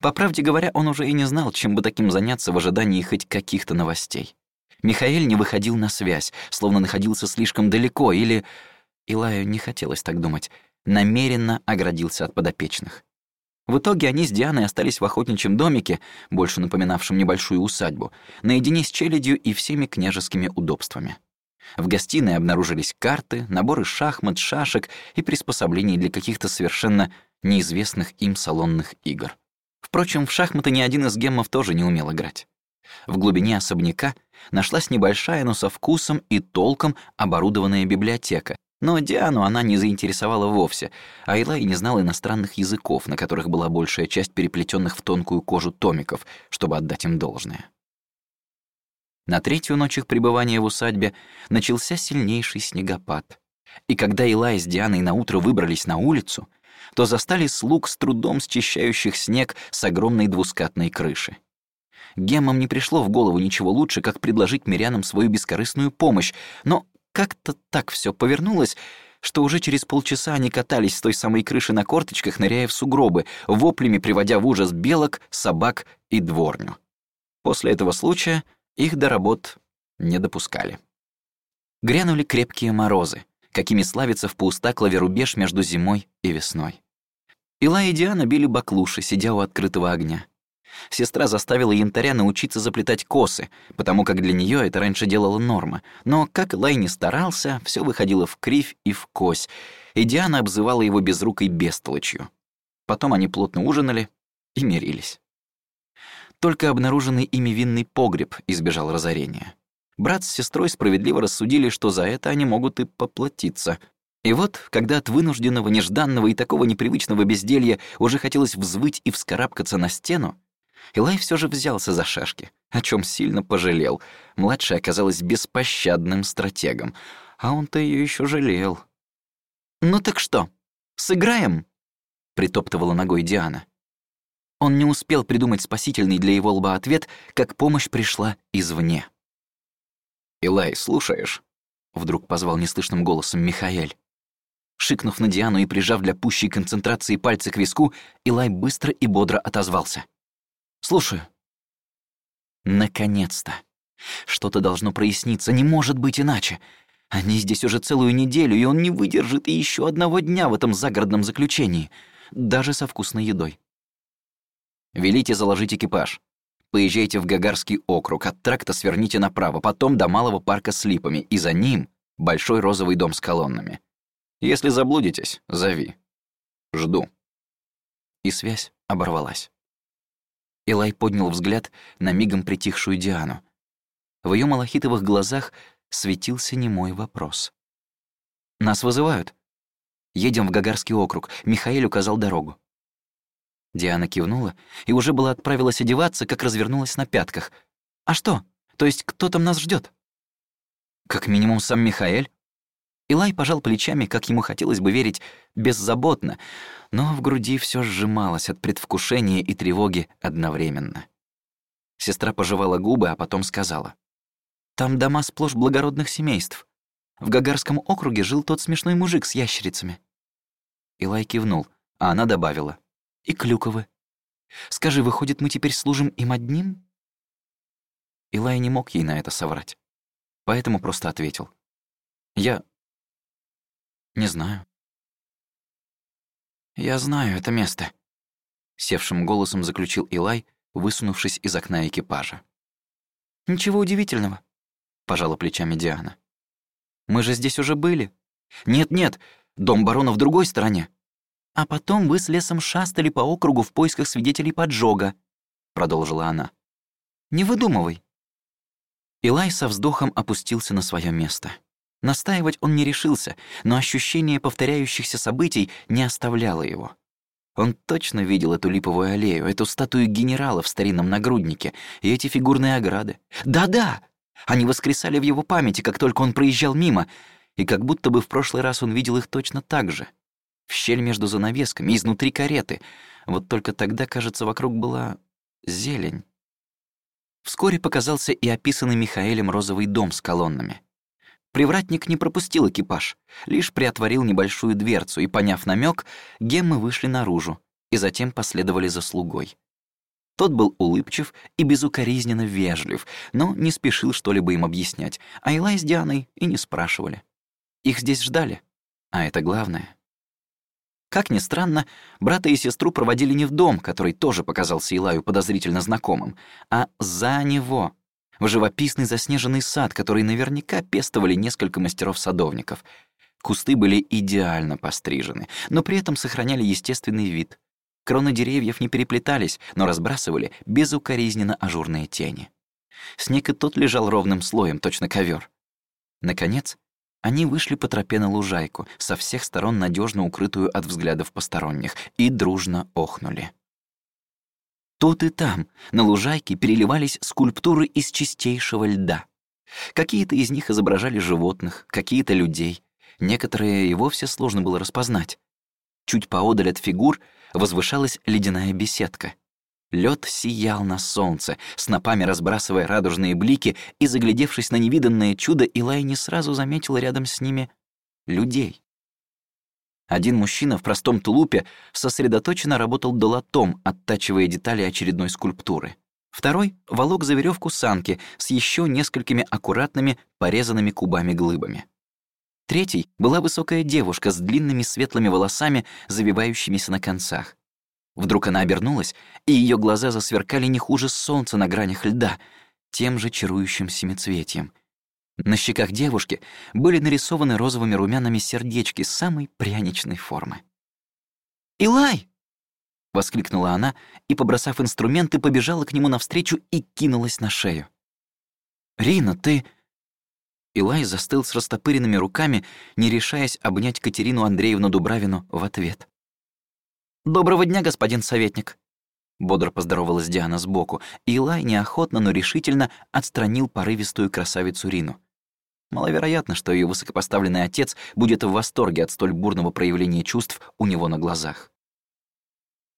По правде говоря, он уже и не знал, чем бы таким заняться в ожидании хоть каких-то новостей. Михаэль не выходил на связь, словно находился слишком далеко, или... Илаю не хотелось так думать. Намеренно оградился от подопечных. В итоге они с Дианой остались в охотничьем домике, больше напоминавшем небольшую усадьбу, наедине с челядью и всеми княжескими удобствами. В гостиной обнаружились карты, наборы шахмат, шашек и приспособлений для каких-то совершенно неизвестных им салонных игр. Впрочем, в шахматы ни один из геммов тоже не умел играть. В глубине особняка нашлась небольшая, но со вкусом и толком оборудованная библиотека, но Диану она не заинтересовала вовсе, а Илай не знал иностранных языков, на которых была большая часть переплетенных в тонкую кожу томиков, чтобы отдать им должное. На третью ночь их пребывания в усадьбе начался сильнейший снегопад. И когда Илай с Дианой наутро выбрались на улицу, то застали слуг с трудом счищающих снег с огромной двускатной крыши. Геммам не пришло в голову ничего лучше, как предложить мирянам свою бескорыстную помощь, но как-то так все повернулось, что уже через полчаса они катались с той самой крыши на корточках, ныряя в сугробы, воплями приводя в ужас белок, собак и дворню. После этого случая их до работ не допускали. Грянули крепкие морозы, какими славится в паустаклове рубеж между зимой и весной. Ила и Диана били баклуши, сидя у открытого огня. Сестра заставила янтаря научиться заплетать косы, потому как для нее это раньше делала норма. Но как Лай не старался, все выходило в кривь и в кось, и Диана обзывала его безрукой бестолочью. Потом они плотно ужинали и мирились. Только обнаруженный ими винный погреб избежал разорения. Брат с сестрой справедливо рассудили, что за это они могут и поплатиться. И вот, когда от вынужденного, нежданного и такого непривычного безделья уже хотелось взвыть и вскарабкаться на стену, Илай все же взялся за шашки, о чем сильно пожалел. Младшая оказалась беспощадным стратегом, а он-то ее еще жалел. «Ну так что, сыграем?» — притоптывала ногой Диана. Он не успел придумать спасительный для его лба ответ, как помощь пришла извне. «Илай, слушаешь?» — вдруг позвал неслышным голосом Михаэль. Шикнув на Диану и прижав для пущей концентрации пальцы к виску, Илай быстро и бодро отозвался. Слушаю. Наконец-то. Что-то должно проясниться, не может быть иначе. Они здесь уже целую неделю, и он не выдержит и еще одного дня в этом загородном заключении, даже со вкусной едой. Велите заложить экипаж. Поезжайте в Гагарский округ, от тракта сверните направо, потом до малого парка с липами, и за ним Большой розовый дом с колоннами. Если заблудитесь, зови. Жду». И связь оборвалась. Илай поднял взгляд на мигом притихшую Диану. В ее малахитовых глазах светился немой вопрос. «Нас вызывают?» «Едем в Гагарский округ. Михаил указал дорогу». Диана кивнула и уже была отправилась одеваться, как развернулась на пятках. «А что? То есть кто там нас ждет? «Как минимум сам Михаэль?» Илай пожал плечами, как ему хотелось бы верить, беззаботно, но в груди все сжималось от предвкушения и тревоги одновременно. Сестра пожевала губы, а потом сказала. «Там дома сплошь благородных семейств. В Гагарском округе жил тот смешной мужик с ящерицами». Илай кивнул, а она добавила. «И Клюковы. Скажи, выходит, мы теперь служим им одним?» Илай не мог ей на это соврать, поэтому просто ответил. «Я не знаю. Я знаю это место, севшим голосом заключил Илай, высунувшись из окна экипажа. Ничего удивительного, пожала плечами Диана. Мы же здесь уже были. Нет-нет, дом барона в другой стороне. А потом вы с лесом шастали по округу в поисках свидетелей поджога, продолжила она. Не выдумывай. Илай со вздохом опустился на свое место. Настаивать он не решился, но ощущение повторяющихся событий не оставляло его. Он точно видел эту липовую аллею, эту статую генерала в старинном нагруднике и эти фигурные ограды. Да-да! Они воскресали в его памяти, как только он проезжал мимо, и как будто бы в прошлый раз он видел их точно так же. В щель между занавесками, изнутри кареты. Вот только тогда, кажется, вокруг была зелень. Вскоре показался и описанный Михаэлем розовый дом с колоннами. Привратник не пропустил экипаж, лишь приотворил небольшую дверцу, и, поняв намек, геммы вышли наружу и затем последовали за слугой. Тот был улыбчив и безукоризненно вежлив, но не спешил что-либо им объяснять, а Илай с Дианой и не спрашивали. Их здесь ждали, а это главное. Как ни странно, брата и сестру проводили не в дом, который тоже показался Илаю подозрительно знакомым, а за него, в живописный заснеженный сад, который наверняка пестовали несколько мастеров-садовников. Кусты были идеально пострижены, но при этом сохраняли естественный вид. Кроны деревьев не переплетались, но разбрасывали безукоризненно ажурные тени. Снег и тот лежал ровным слоем, точно ковер. Наконец, они вышли по тропе на лужайку, со всех сторон надежно укрытую от взглядов посторонних, и дружно охнули. Тут и там на лужайке переливались скульптуры из чистейшего льда. Какие-то из них изображали животных, какие-то людей. Некоторые и вовсе сложно было распознать. Чуть поодаль от фигур возвышалась ледяная беседка. Лед сиял на солнце, снопами разбрасывая радужные блики, и, заглядевшись на невиданное чудо, Илай не сразу заметил рядом с ними людей. Один мужчина в простом тулупе сосредоточенно работал долотом, оттачивая детали очередной скульптуры. Второй волок за веревку санки с еще несколькими аккуратными порезанными кубами-глыбами. Третий была высокая девушка с длинными светлыми волосами, завивающимися на концах. Вдруг она обернулась, и ее глаза засверкали не хуже солнца на гранях льда, тем же чарующим семицветием — на щеках девушки были нарисованы розовыми румянами сердечки самой пряничной формы. «Илай!» — воскликнула она и, побросав инструменты, побежала к нему навстречу и кинулась на шею. «Рина, ты...» Илай застыл с растопыренными руками, не решаясь обнять Катерину Андреевну Дубравину в ответ. «Доброго дня, господин советник!» Бодро поздоровалась Диана сбоку, и Илай неохотно, но решительно отстранил порывистую красавицу Рину. Маловероятно, что ее высокопоставленный отец будет в восторге от столь бурного проявления чувств у него на глазах.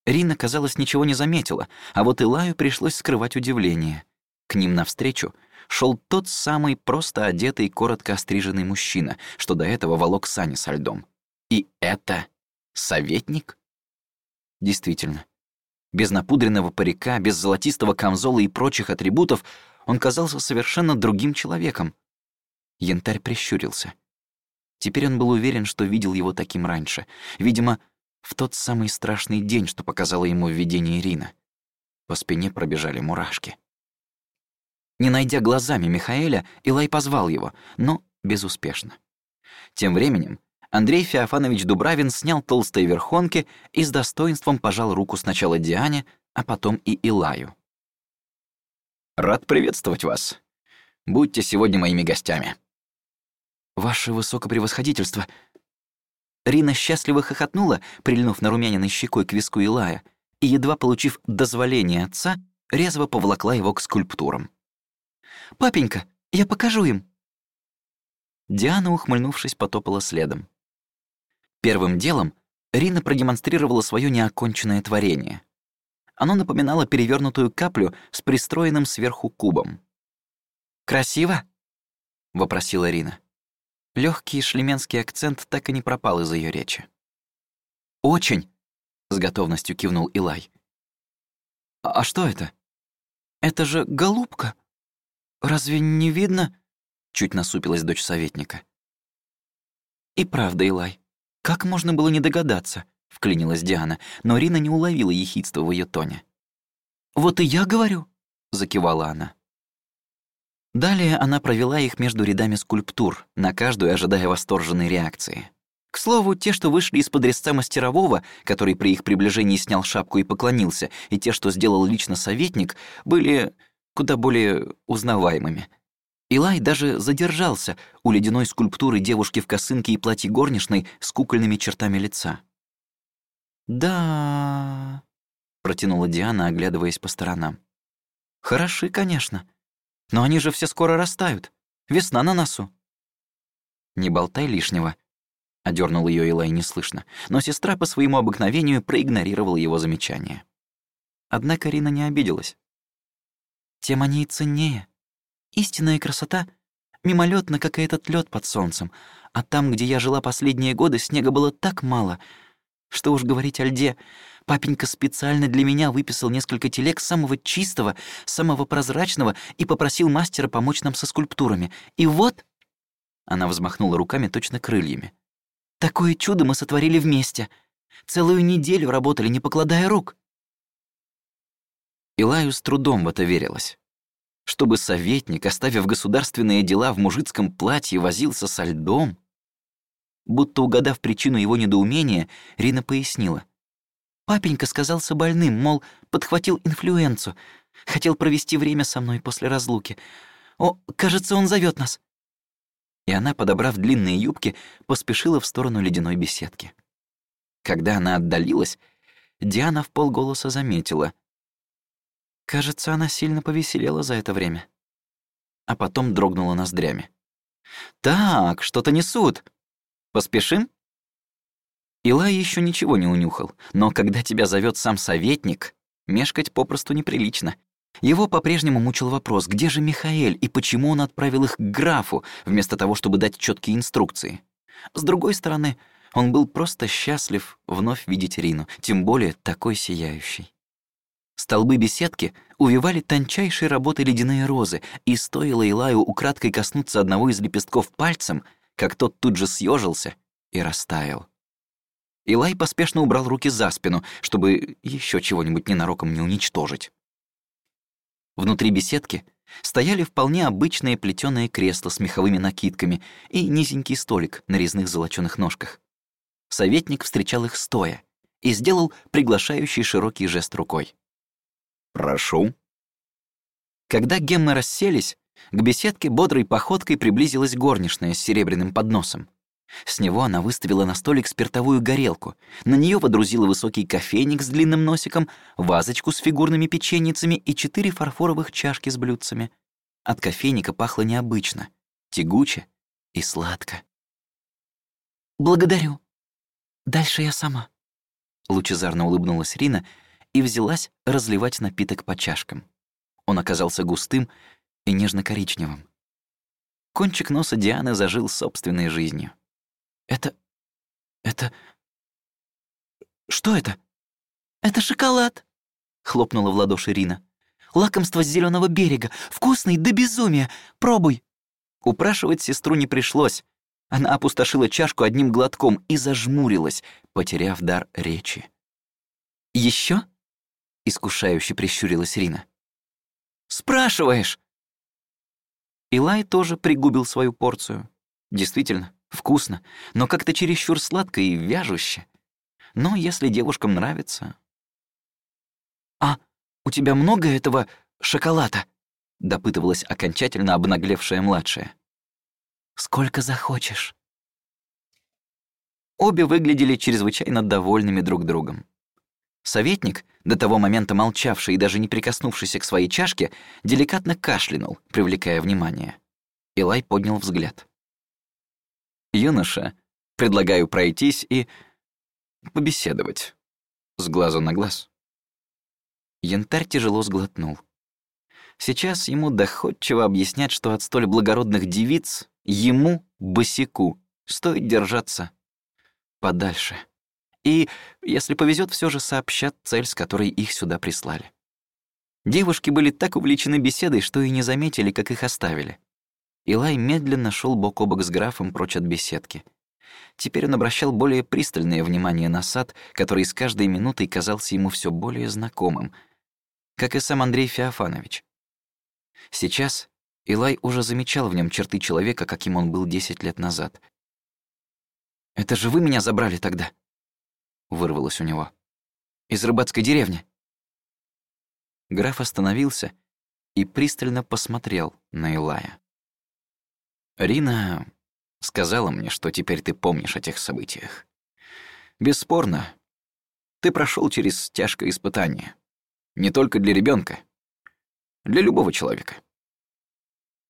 Рина, казалось, ничего не заметила, а вот Илаю пришлось скрывать удивление. К ним навстречу шел тот самый просто одетый, коротко остриженный мужчина, что до этого волок сани со льдом. И это советник? Действительно. Без напудренного парика, без золотистого камзола и прочих атрибутов он казался совершенно другим человеком. Янтарь прищурился. Теперь он был уверен, что видел его таким янтарь Видимо, в тот самый страшный день, что показала ему в видении Ирина. По спине пробежали мурашки. Не найдя глазами Михаэля, Илай позвал его, но безуспешно. Тем временем Андрей Феофанович Дубравин снял толстые верхонки и с достоинством пожал руку сначала Диане, а потом и Илаю. «Рад приветствовать вас. Будьте сегодня моими гостями». «Ваше высокопревосходительство!» Рина счастливо хохотнула, прильнув нарумяненной щекой к виску Илая, и, едва получив дозволение отца, резво поволокла его к скульптурам. «Папенька, я покажу им!» Диана, ухмыльнувшись, потопала следом. Первым делом Рина продемонстрировала свое неоконченное творение. Оно напоминало перевернутую каплю с пристроенным сверху кубом. «Красиво?» — вопросила Рина. Легкий шлеменский акцент так и не пропал из ее речи. «Очень!» — с готовностью кивнул Илай. «А, «А что это?» «Это же голубка. Разве не видно?» — чуть насупилась дочь советника. «И правда, Илай, как можно было не догадаться?» — вклинилась Диана, но Рина не уловила ехидства в ее тоне. «Вот и я говорю», — закивала она. Далее она провела их между рядами скульптур, на каждую ожидая восторженной реакции. К слову, те, что вышли из-под резца мастерового, который при их приближении снял шапку и поклонился, и те, что сделал лично советник, были куда более узнаваемыми. Илай даже задержался у ледяной скульптуры девушки в косынке и платье горничной с кукольными чертами лица. «Да...» — протянула Диана, оглядываясь по сторонам. «Хороши, конечно. Но они же все скоро растают. Весна на носу». «Не болтай лишнего», — одернул ее Илай неслышно, но сестра по своему обыкновению проигнорировала его замечание. Однако Рина не обиделась. «Тем они и ценнее. Истинная красота мимолетна, как и этот лед под солнцем, а там, где я жила последние годы, снега было так мало. Что уж говорить о льде, папенька специально для меня выписал несколько телег самого чистого, самого прозрачного и попросил мастера помочь нам со скульптурами. И вот...» Она взмахнула руками точно крыльями. Такое чудо мы сотворили вместе. Целую неделю работали, не покладая рук. Илаю с трудом в это верилось. Чтобы советник, оставив государственные дела в мужицком платье, возился со льдом? Будто угадав причину его недоумения, Рина пояснила. Папенька сказался больным, мол, подхватил инфлюенцию, хотел провести время со мной после разлуки. О, кажется, он зовет нас и она, подобрав длинные юбки, поспешила в сторону ледяной беседки. Когда она отдалилась, Диана в полголоса заметила. Кажется, она сильно повеселела за это время. А потом дрогнула ноздрями. «Так, что-то несут. Поспешим?» Илай еще ничего не унюхал, но когда тебя зовет сам советник, мешкать попросту неприлично. Его по-прежнему мучил вопрос, где же Михаэль и почему он отправил их к графу, вместо того, чтобы дать четкие инструкции. С другой стороны, он был просто счастлив вновь видеть Рину, тем более такой сияющей. Столбы беседки увивали тончайшей работой ледяные розы, и стоило Илаю украдкой коснуться одного из лепестков пальцем, как тот тут же съежился и растаял. Илай поспешно убрал руки за спину, чтобы еще чего-нибудь ненароком не уничтожить. Внутри беседки стояли вполне обычные плетеные кресла с меховыми накидками и низенький столик на резных золочёных ножках. Советник встречал их стоя и сделал приглашающий широкий жест рукой. «Прошу». Когда геммы расселись, к беседке бодрой походкой приблизилась горничная с серебряным подносом. С него она выставила на столик спиртовую горелку, на нее водрузила высокий кофейник с длинным носиком, вазочку с фигурными печеньицами и четыре фарфоровых чашки с блюдцами. От кофейника пахло необычно, тягуче и сладко. «Благодарю. Дальше я сама», — лучезарно улыбнулась Рина и взялась разливать напиток по чашкам. Он оказался густым и нежно-коричневым. Кончик носа Дианы зажил собственной жизнью. Это... это... Что это? Это шоколад, хлопнула в ладоши Рина. Лакомство с зеленого берега, вкусный до безумия. Пробуй. Упрашивать сестру не пришлось. Она опустошила чашку одним глотком и зажмурилась, потеряв дар речи. Еще? Искушающе прищурилась Рина. «Спрашиваешь!» Илай тоже пригубил свою порцию. Действительно, Вкусно, но как-то чересчур сладко и вяжуще. Но если девушкам нравится... «А у тебя много этого шоколада?» — допытывалась окончательно обнаглевшая младшая. «Сколько захочешь». Обе выглядели чрезвычайно довольными друг другом. Советник, до того момента молчавший и даже не прикоснувшийся к своей чашке, деликатно кашлянул, привлекая внимание. Илай поднял взгляд. «Юноша, предлагаю пройтись и побеседовать. С глазу на глаз». Янтарь тяжело сглотнул. Сейчас ему доходчиво объяснять, что от столь благородных девиц ему, босику, стоит держаться подальше. И, если повезет, все же сообщат цель, с которой их сюда прислали. Девушки были так увлечены беседой, что и не заметили, как их оставили. Илай медленно шел бок о бок с графом прочь от беседки. Теперь он обращал более пристальное внимание на сад, который с каждой минутой казался ему все более знакомым, как и сам Андрей Феофанович. Сейчас Илай уже замечал в нем черты человека, каким он был 10 лет назад. «Это же вы меня забрали тогда?» Вырвалось у него. «Из рыбацкой деревни». Граф остановился и пристально посмотрел на Илая. «Рина сказала мне, что теперь ты помнишь о тех событиях. Бесспорно, ты прошел через тяжкое испытание. Не только для ребенка, для любого человека.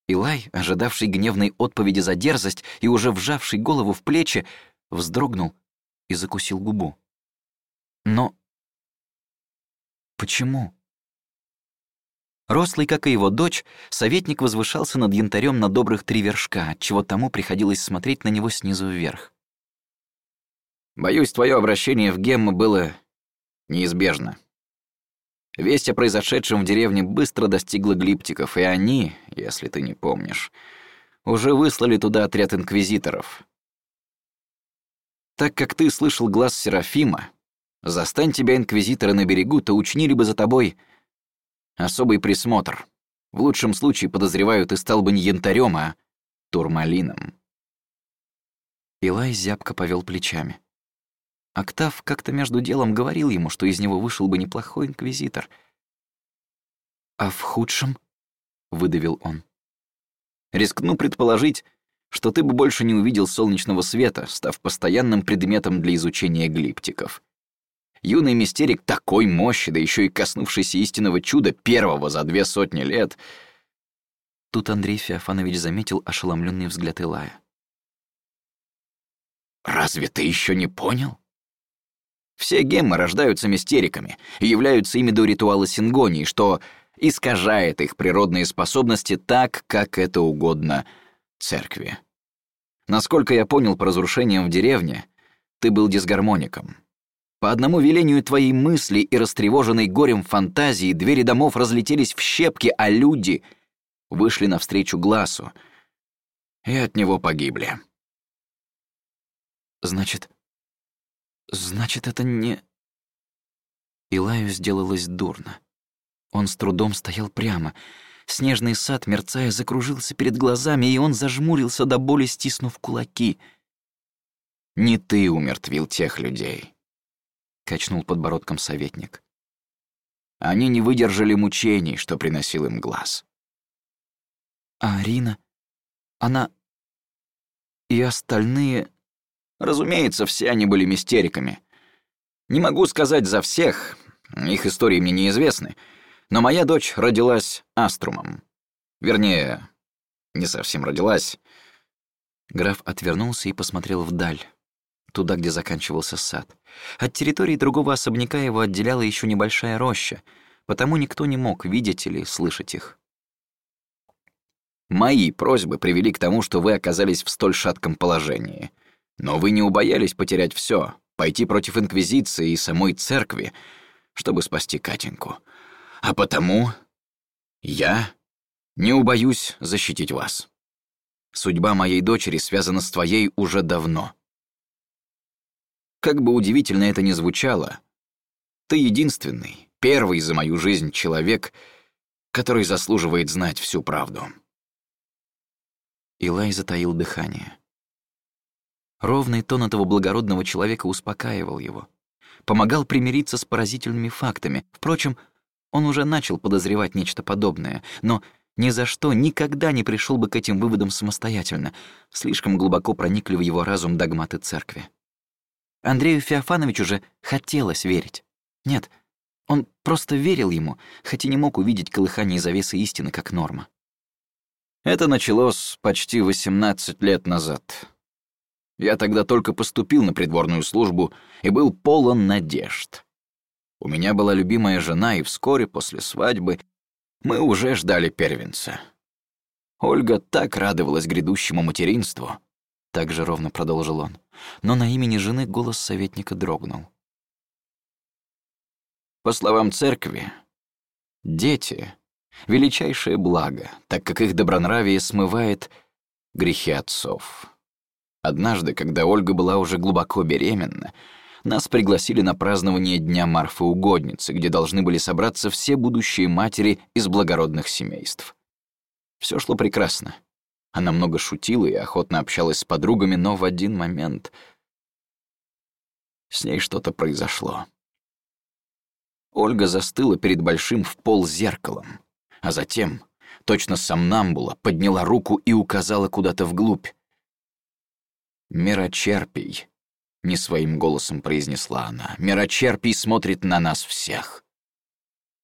Илай, ожидавший гневной отповеди за дерзость и уже вжавший голову в плечи, вздрогнул и закусил губу. Но почему? Рослый, как и его дочь, советник возвышался над янтарем на добрых три вершка, отчего тому приходилось смотреть на него снизу вверх. «Боюсь, твое обращение в Гемму было неизбежно. Весть о произошедшем в деревне быстро достигла глиптиков, и они, если ты не помнишь, уже выслали туда отряд инквизиторов. Так как ты слышал глаз Серафима, застань тебя инквизиторы на берегу, то учинили бы за тобой особый присмотр. В лучшем случае, подозреваю, ты стал бы не янтарем, а турмалином. Илай зябко повел плечами. Октав как-то между делом говорил ему, что из него вышел бы неплохой инквизитор. «А в худшем?» — выдавил он. «Рискну предположить, что ты бы больше не увидел солнечного света, став постоянным предметом для изучения глиптиков. Юный мистерик такой мощи, да еще и коснувшийся истинного чуда первого за две сотни лет. Тут Андрей Феофанович заметил ошеломленный взгляд Илая. «Разве ты еще не понял? Все геммы рождаются мистериками являются ими до ритуала сингонии, что искажает их природные способности так, как это угодно церкви. Насколько я понял по разрушениям в деревне, ты был дисгармоником. По одному велению твоей мысли и растревоженной горем фантазии двери домов разлетелись в щепки, а люди вышли навстречу глазу и от него погибли. Значит, значит, это не... Илаю сделалось дурно. Он с трудом стоял прямо, Снежный сад, мерцая, закружился перед глазами, и он зажмурился до боли, стиснув кулаки. «Не ты умертвил тех людей», — качнул подбородком советник. «Они не выдержали мучений, что приносил им глаз». «А Арина? Она... и остальные...» «Разумеется, все они были мистериками. Не могу сказать за всех, их истории мне неизвестны, — но моя дочь родилась аструмом. Вернее, не совсем родилась. Граф отвернулся и посмотрел вдаль, туда, где заканчивался сад. От территории другого особняка его отделяла еще небольшая роща, потому никто не мог видеть или слышать их. Мои просьбы привели к тому, что вы оказались в столь шатком положении. Но вы не убоялись потерять все, пойти против Инквизиции и самой церкви, чтобы спасти Катеньку. А потому я не убоюсь защитить вас. Судьба моей дочери связана с твоей уже давно. Как бы удивительно это ни звучало, ты единственный, первый за мою жизнь человек, который заслуживает знать всю правду. Илай затаил дыхание. Ровный тон этого благородного человека успокаивал его. Помогал примириться с поразительными фактами. Впрочем, он уже начал подозревать нечто подобное, но ни за что никогда не пришел бы к этим выводам самостоятельно. Слишком глубоко проникли в его разум догматы церкви. Андрею Феофановичу же хотелось верить. Нет, он просто верил ему, хотя не мог увидеть колыхание завесы истины как норма. Это началось почти 18 лет назад. Я тогда только поступил на придворную службу и был полон надежд. У меня была любимая жена, и вскоре после свадьбы мы уже ждали первенца. Ольга так радовалась грядущему материнству. Так же ровно продолжил он. Но на имени жены голос советника дрогнул. По словам церкви, дети — величайшее благо, так как их добронравие смывает грехи отцов. Однажды, когда Ольга была уже глубоко беременна, нас пригласили на празднование Дня Марфы Угодницы, где должны были собраться все будущие матери из благородных семейств. Все шло прекрасно. Она много шутила и охотно общалась с подругами, но в один момент с ней что-то произошло. Ольга застыла перед большим в пол зеркалом, а затем, точно сомнамбула, подняла руку и указала куда-то вглубь. «Мирочерпий», не своим голосом произнесла она. Мирочерпий смотрит на нас всех.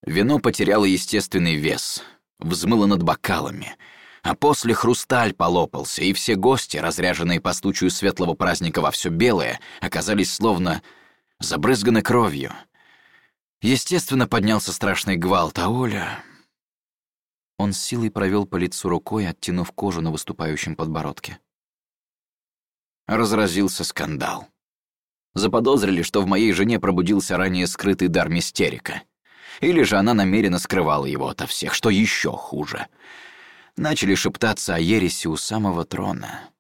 Вино потеряло естественный вес, взмыло над бокалами, а после хрусталь полопался, и все гости, разряженные по случаю светлого праздника во все белое, оказались словно забрызганы кровью. Естественно, поднялся страшный гвалт, а Оля... Он с силой провел по лицу рукой, оттянув кожу на выступающем подбородке. Разразился скандал. Заподозрили, что в моей жене пробудился ранее скрытый дар мистерика. Или же она намеренно скрывала его ото всех, что еще хуже. Начали шептаться о ереси у самого трона.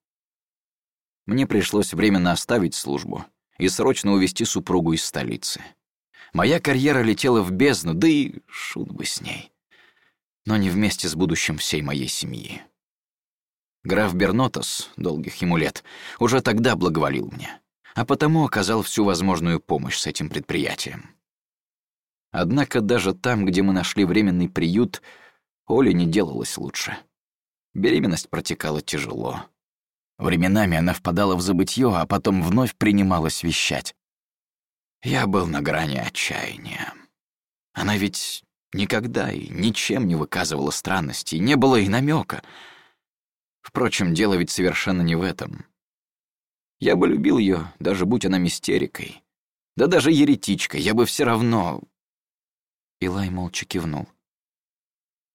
Мне пришлось временно оставить службу и срочно увезти супругу из столицы. Моя карьера летела в бездну, да и шут бы с ней. Но не вместе с будущим всей моей семьи. Граф Бернотос, долгих ему лет, уже тогда благоволил мне а потому оказал всю возможную помощь с этим предприятием. Однако даже там, где мы нашли временный приют, Оле не делалось лучше. Беременность протекала тяжело. Временами она впадала в забытье, а потом вновь принималась вещать. Я был на грани отчаяния. Она ведь никогда и ничем не выказывала странностей, не было и намека. Впрочем, дело ведь совершенно не в этом. Я бы любил ее, даже будь она мистерикой. Да даже еретичкой, я бы все равно...» Илай молча кивнул.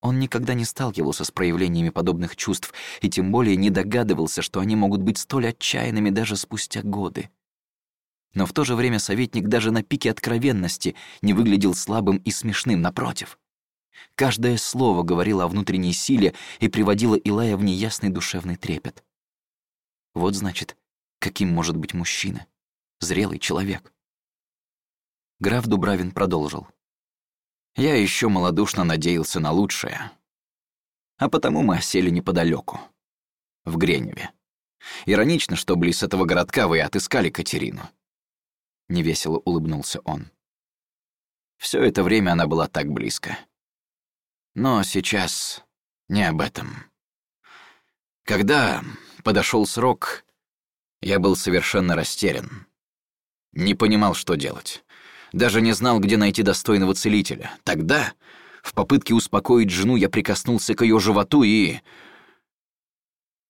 Он никогда не сталкивался с проявлениями подобных чувств и тем более не догадывался, что они могут быть столь отчаянными даже спустя годы. Но в то же время советник даже на пике откровенности не выглядел слабым и смешным, напротив. Каждое слово говорило о внутренней силе и приводило Илая в неясный душевный трепет. Вот значит, Каким может быть мужчина? Зрелый человек. Граф Дубравин продолжил. Я еще малодушно надеялся на лучшее. А потому мы осели неподалеку, в Греневе. Иронично, что близ этого городка вы отыскали Катерину. Невесело улыбнулся он. Все это время она была так близко. Но сейчас не об этом. Когда подошел срок, я был совершенно растерян. Не понимал, что делать. Даже не знал, где найти достойного целителя. Тогда, в попытке успокоить жену, я прикоснулся к ее животу и...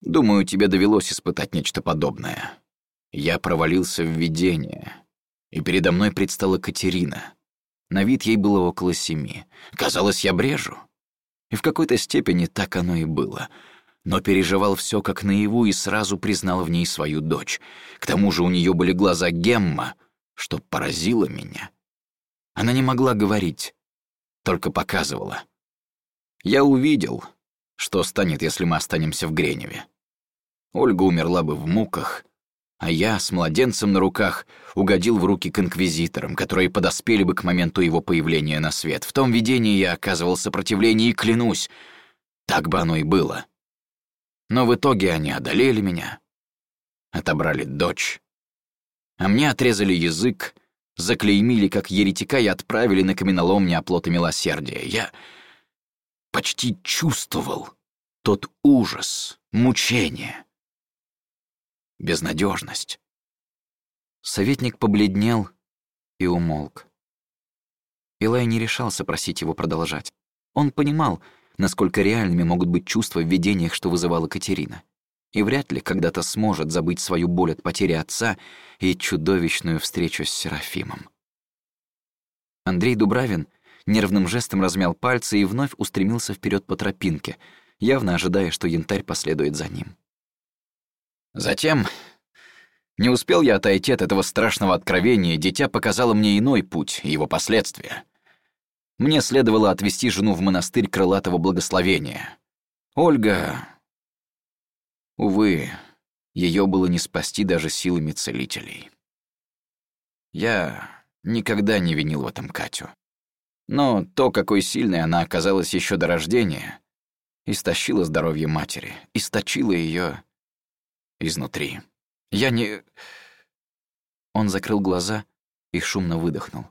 Думаю, тебе довелось испытать нечто подобное. Я провалился в видение, и передо мной предстала Катерина. На вид ей было около семи. Казалось, я брежу. И в какой-то степени так оно и было — но переживал все как наяву и сразу признал в ней свою дочь. К тому же у нее были глаза Гемма, что поразило меня. Она не могла говорить, только показывала. Я увидел, что станет, если мы останемся в Греневе. Ольга умерла бы в муках, а я с младенцем на руках угодил в руки к инквизиторам, которые подоспели бы к моменту его появления на свет. В том видении я оказывал сопротивление и клянусь, так бы оно и было. Но в итоге они одолели меня. отобрали дочь, а мне отрезали язык, заклеймили как еретика и отправили на каменоломни оплоты милосердия. Я почти чувствовал тот ужас, мучение, безнадежность. Советник побледнел и умолк. Илай не решался просить его продолжать. Он понимал, насколько реальными могут быть чувства в видениях, что вызывала Катерина. И вряд ли когда-то сможет забыть свою боль от потери отца и чудовищную встречу с Серафимом. Андрей Дубравин нервным жестом размял пальцы и вновь устремился вперед по тропинке, явно ожидая, что янтарь последует за ним. Затем не успел я отойти от этого страшного откровения, дитя показало мне иной путь и его последствия. Мне следовало отвести жену в монастырь крылатого благословения. Ольга... Увы, ее было не спасти даже силами целителей. Я никогда не винил в этом Катю. Но то, какой сильной она оказалась еще до рождения, истощило здоровье матери, источило ее изнутри. Я не... Он закрыл глаза и шумно выдохнул.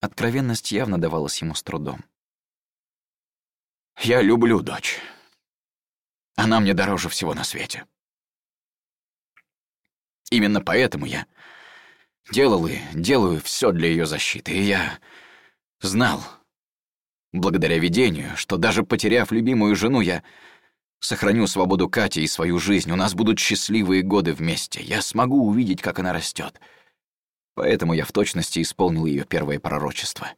Откровенность явно давалась ему с трудом. «Я люблю дочь. Она мне дороже всего на свете. Именно поэтому я делал и делаю все для ее защиты, и я знал, благодаря видению, что даже потеряв любимую жену, я Сохраню свободу Кати и свою жизнь. У нас будут счастливые годы вместе. Я смогу увидеть, как она растет. Поэтому я в точности исполнил ее первое пророчество.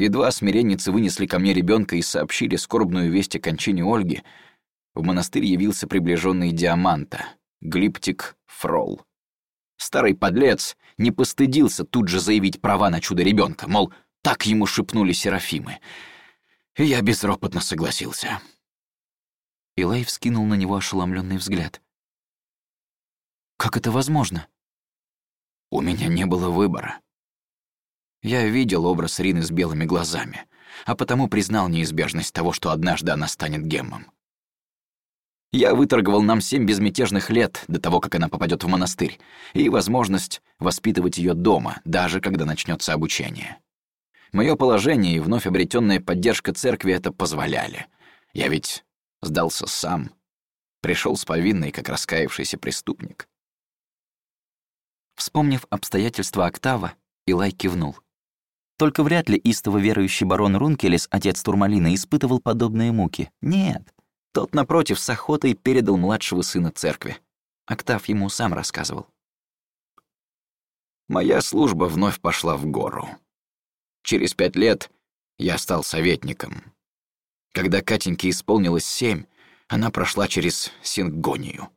Едва смиренницы вынесли ко мне ребенка и сообщили скорбную весть о кончине Ольги, в монастырь явился приближенный Диаманта, Глиптик Фрол. Старый подлец не постыдился тут же заявить права на чудо ребенка, мол, так ему шепнули Серафимы. И я безропотно согласился. Илай вскинул на него ошеломленный взгляд. «Как это возможно?» «У меня не было выбора. Я видел образ Рины с белыми глазами, а потому признал неизбежность того, что однажды она станет геммом. Я выторговал нам семь безмятежных лет до того, как она попадет в монастырь, и возможность воспитывать ее дома, даже когда начнется обучение. Мое положение и вновь обретенная поддержка церкви это позволяли. Я ведь Сдался сам. Пришел с повинной, как раскаявшийся преступник. Вспомнив обстоятельства Октава, Илай кивнул. Только вряд ли истово верующий барон Рункелес, отец Турмалина, испытывал подобные муки. Нет. Тот, напротив, с охотой передал младшего сына церкви. Октав ему сам рассказывал. Моя служба вновь пошла в гору. Через пять лет я стал советником, когда Катеньке исполнилось семь, она прошла через сингонию.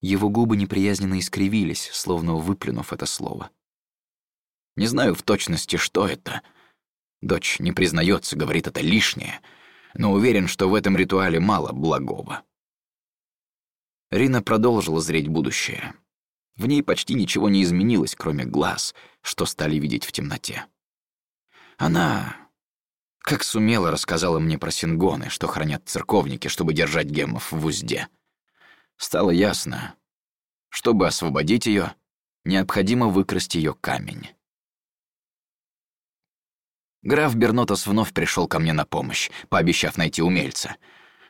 Его губы неприязненно искривились, словно выплюнув это слово. Не знаю в точности, что это. Дочь не признается, говорит это лишнее, но уверен, что в этом ритуале мало благого. Рина продолжила зреть будущее. В ней почти ничего не изменилось, кроме глаз, что стали видеть в темноте. Она как сумела, рассказала мне про сингоны, что хранят церковники, чтобы держать гемов в узде. Стало ясно, чтобы освободить ее, необходимо выкрасть ее камень. Граф Бернотос вновь пришел ко мне на помощь, пообещав найти умельца.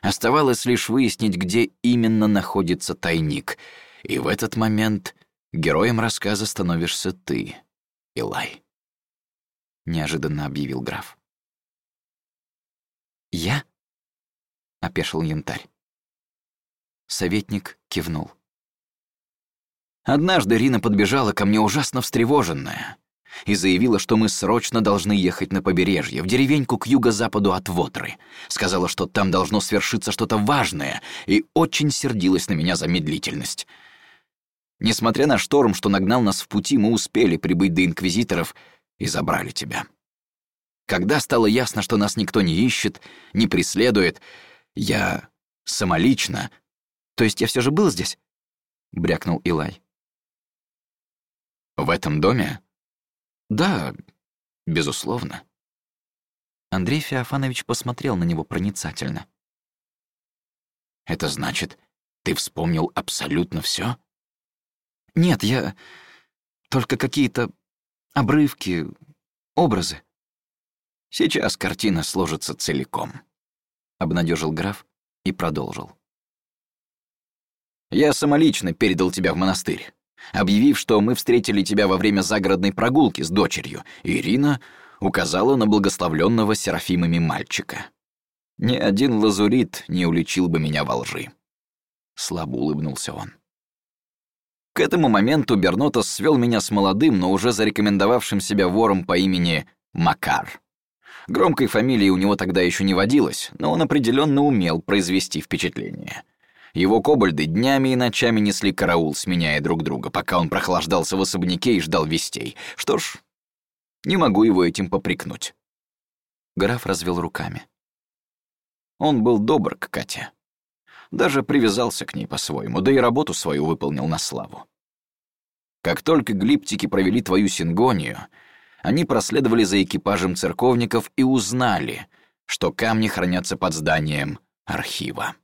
Оставалось лишь выяснить, где именно находится тайник. И в этот момент героем рассказа становишься ты, Илай. Неожиданно объявил граф. «Я?» — опешил янтарь. Советник кивнул. Однажды Рина подбежала ко мне ужасно встревоженная и заявила, что мы срочно должны ехать на побережье, в деревеньку к юго-западу от Вотры. Сказала, что там должно свершиться что-то важное, и очень сердилась на меня за медлительность. Несмотря на шторм, что нагнал нас в пути, мы успели прибыть до инквизиторов и забрали тебя. Когда стало ясно, что нас никто не ищет, не преследует, я самолично... То есть я все же был здесь? Брякнул Илай. В этом доме? Да, безусловно. Андрей Феофанович посмотрел на него проницательно. Это значит, Ты вспомнил абсолютно все? Нет, я... Только какие-то обрывки, образы. Сейчас картина сложится целиком. Обнадежил граф и продолжил. Я самолично передал тебя в монастырь, объявив, что мы встретили тебя во время загородной прогулки с дочерью, Ирина указала на благословленного серафимами мальчика. Ни один лазурит не уличил бы меня во лжи. Слабо улыбнулся он. К этому моменту Бернотос свел меня с молодым, но уже зарекомендовавшим себя вором по имени Макар. Громкой фамилии у него тогда еще не водилось, но он определенно умел произвести впечатление. Его кобальды днями и ночами несли караул, сменяя друг друга, пока он прохлаждался в особняке и ждал вестей. Что ж, не могу его этим попрекнуть. Граф развел руками. Он был добр к Кате. Даже привязался к ней по-своему, да и работу свою выполнил на славу. Как только глиптики провели твою сингонию, они проследовали за экипажем церковников и узнали, что камни хранятся под зданием архива.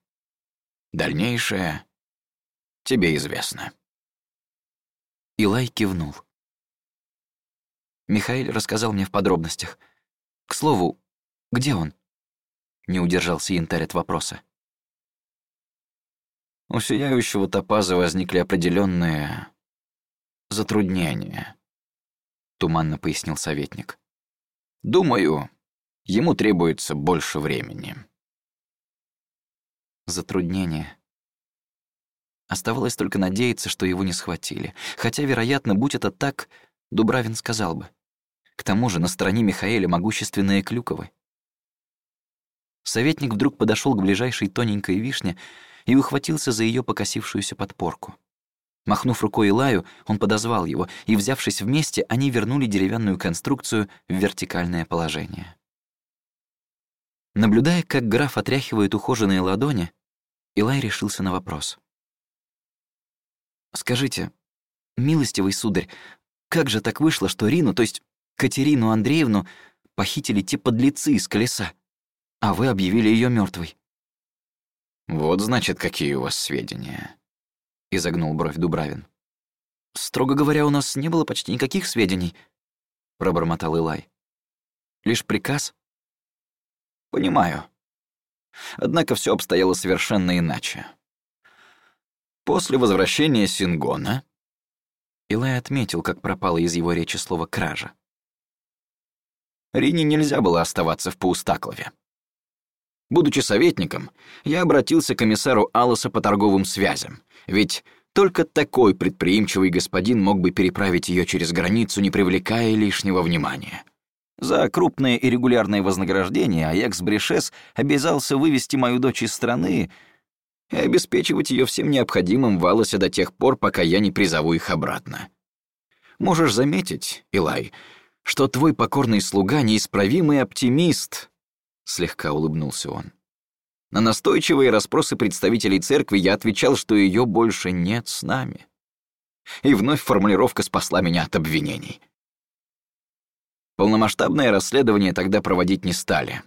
Дальнейшее тебе известно. Илай кивнул. Михаил рассказал мне в подробностях. К слову, где он? Не удержался янтарь от вопроса. У сияющего топаза возникли определенные затруднения, туманно пояснил советник. Думаю, ему требуется больше времени. Затруднения. Оставалось только надеяться, что его не схватили. Хотя, вероятно, будь это так, Дубравин сказал бы. К тому же на стороне Михаэля могущественные Клюковы. Советник вдруг подошел к ближайшей тоненькой вишне и ухватился за ее покосившуюся подпорку. Махнув рукой Илаю, он подозвал его, и, взявшись вместе, они вернули деревянную конструкцию в вертикальное положение. Наблюдая, как граф отряхивает ухоженные ладони, Илай решился на вопрос. «Скажите, милостивый сударь, как же так вышло, что Рину, то есть Катерину Андреевну, похитили те подлецы из колеса, а вы объявили ее мертвой? «Вот, значит, какие у вас сведения», — изогнул бровь Дубравин. «Строго говоря, у нас не было почти никаких сведений», — пробормотал Илай. «Лишь приказ». «Понимаю. Однако все обстояло совершенно иначе. После возвращения Сингона...» Илай отметил, как пропало из его речи слово «кража». Рине нельзя было оставаться в Паустаклове. Будучи советником, я обратился к комиссару Алласа по торговым связям, ведь только такой предприимчивый господин мог бы переправить ее через границу, не привлекая лишнего внимания. За крупное и регулярное вознаграждение Аякс Брешес обязался вывести мою дочь из страны и обеспечивать ее всем необходимым в до тех пор, пока я не призову их обратно. Можешь заметить, Илай, что твой покорный слуга — неисправимый оптимист, слегка улыбнулся он. На настойчивые расспросы представителей церкви я отвечал, что ее больше нет с нами. И вновь формулировка спасла меня от обвинений. Полномасштабное расследование тогда проводить не стали.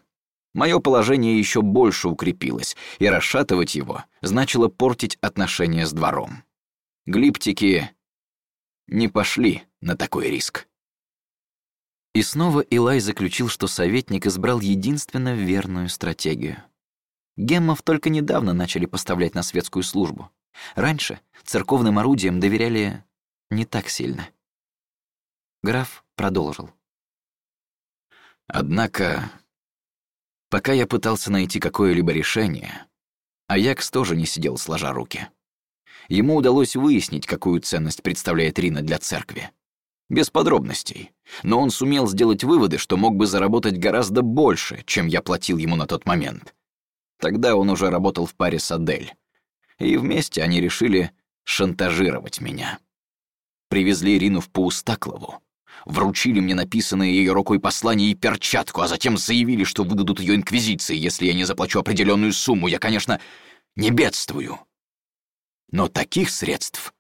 Мое положение еще больше укрепилось, и расшатывать его значило портить отношения с двором. Глиптики не пошли на такой риск. И снова Илай заключил, что советник избрал единственно верную стратегию. Геммов только недавно начали поставлять на светскую службу. Раньше церковным орудиям доверяли не так сильно. Граф продолжил. Однако, пока я пытался найти какое-либо решение, Аякс тоже не сидел сложа руки. Ему удалось выяснить, какую ценность представляет Рина для церкви. Без подробностей. Но он сумел сделать выводы, что мог бы заработать гораздо больше, чем я платил ему на тот момент. Тогда он уже работал в паре с Адель. И вместе они решили шантажировать меня. Привезли Ирину в Паустаклову. Вручили мне написанное ее рукой послание и перчатку, а затем заявили, что выдадут ее инквизиции, если я не заплачу определенную сумму. Я, конечно, не бедствую. Но таких средств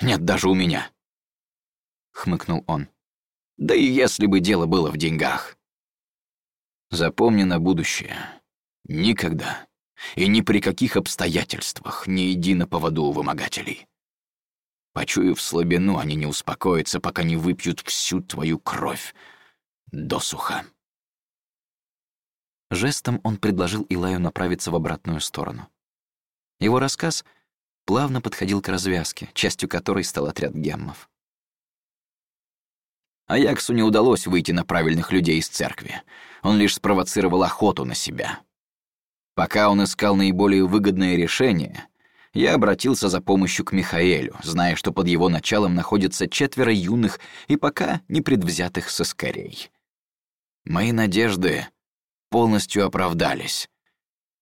нет даже у меня хмыкнул он. Да и если бы дело было в деньгах. Запомни на будущее. Никогда И ни при каких обстоятельствах не иди на поводу у вымогателей. Почуяв слабину, они не успокоятся, пока не выпьют всю твою кровь досуха. Жестом он предложил Илаю направиться в обратную сторону. Его рассказ плавно подходил к развязке, частью которой стал отряд геммов. Аяксу не удалось выйти на правильных людей из церкви. Он лишь спровоцировал охоту на себя. Пока он искал наиболее выгодное решение, я обратился за помощью к Михаэлю, зная, что под его началом находятся четверо юных и пока непредвзятых соскорей. Мои надежды полностью оправдались,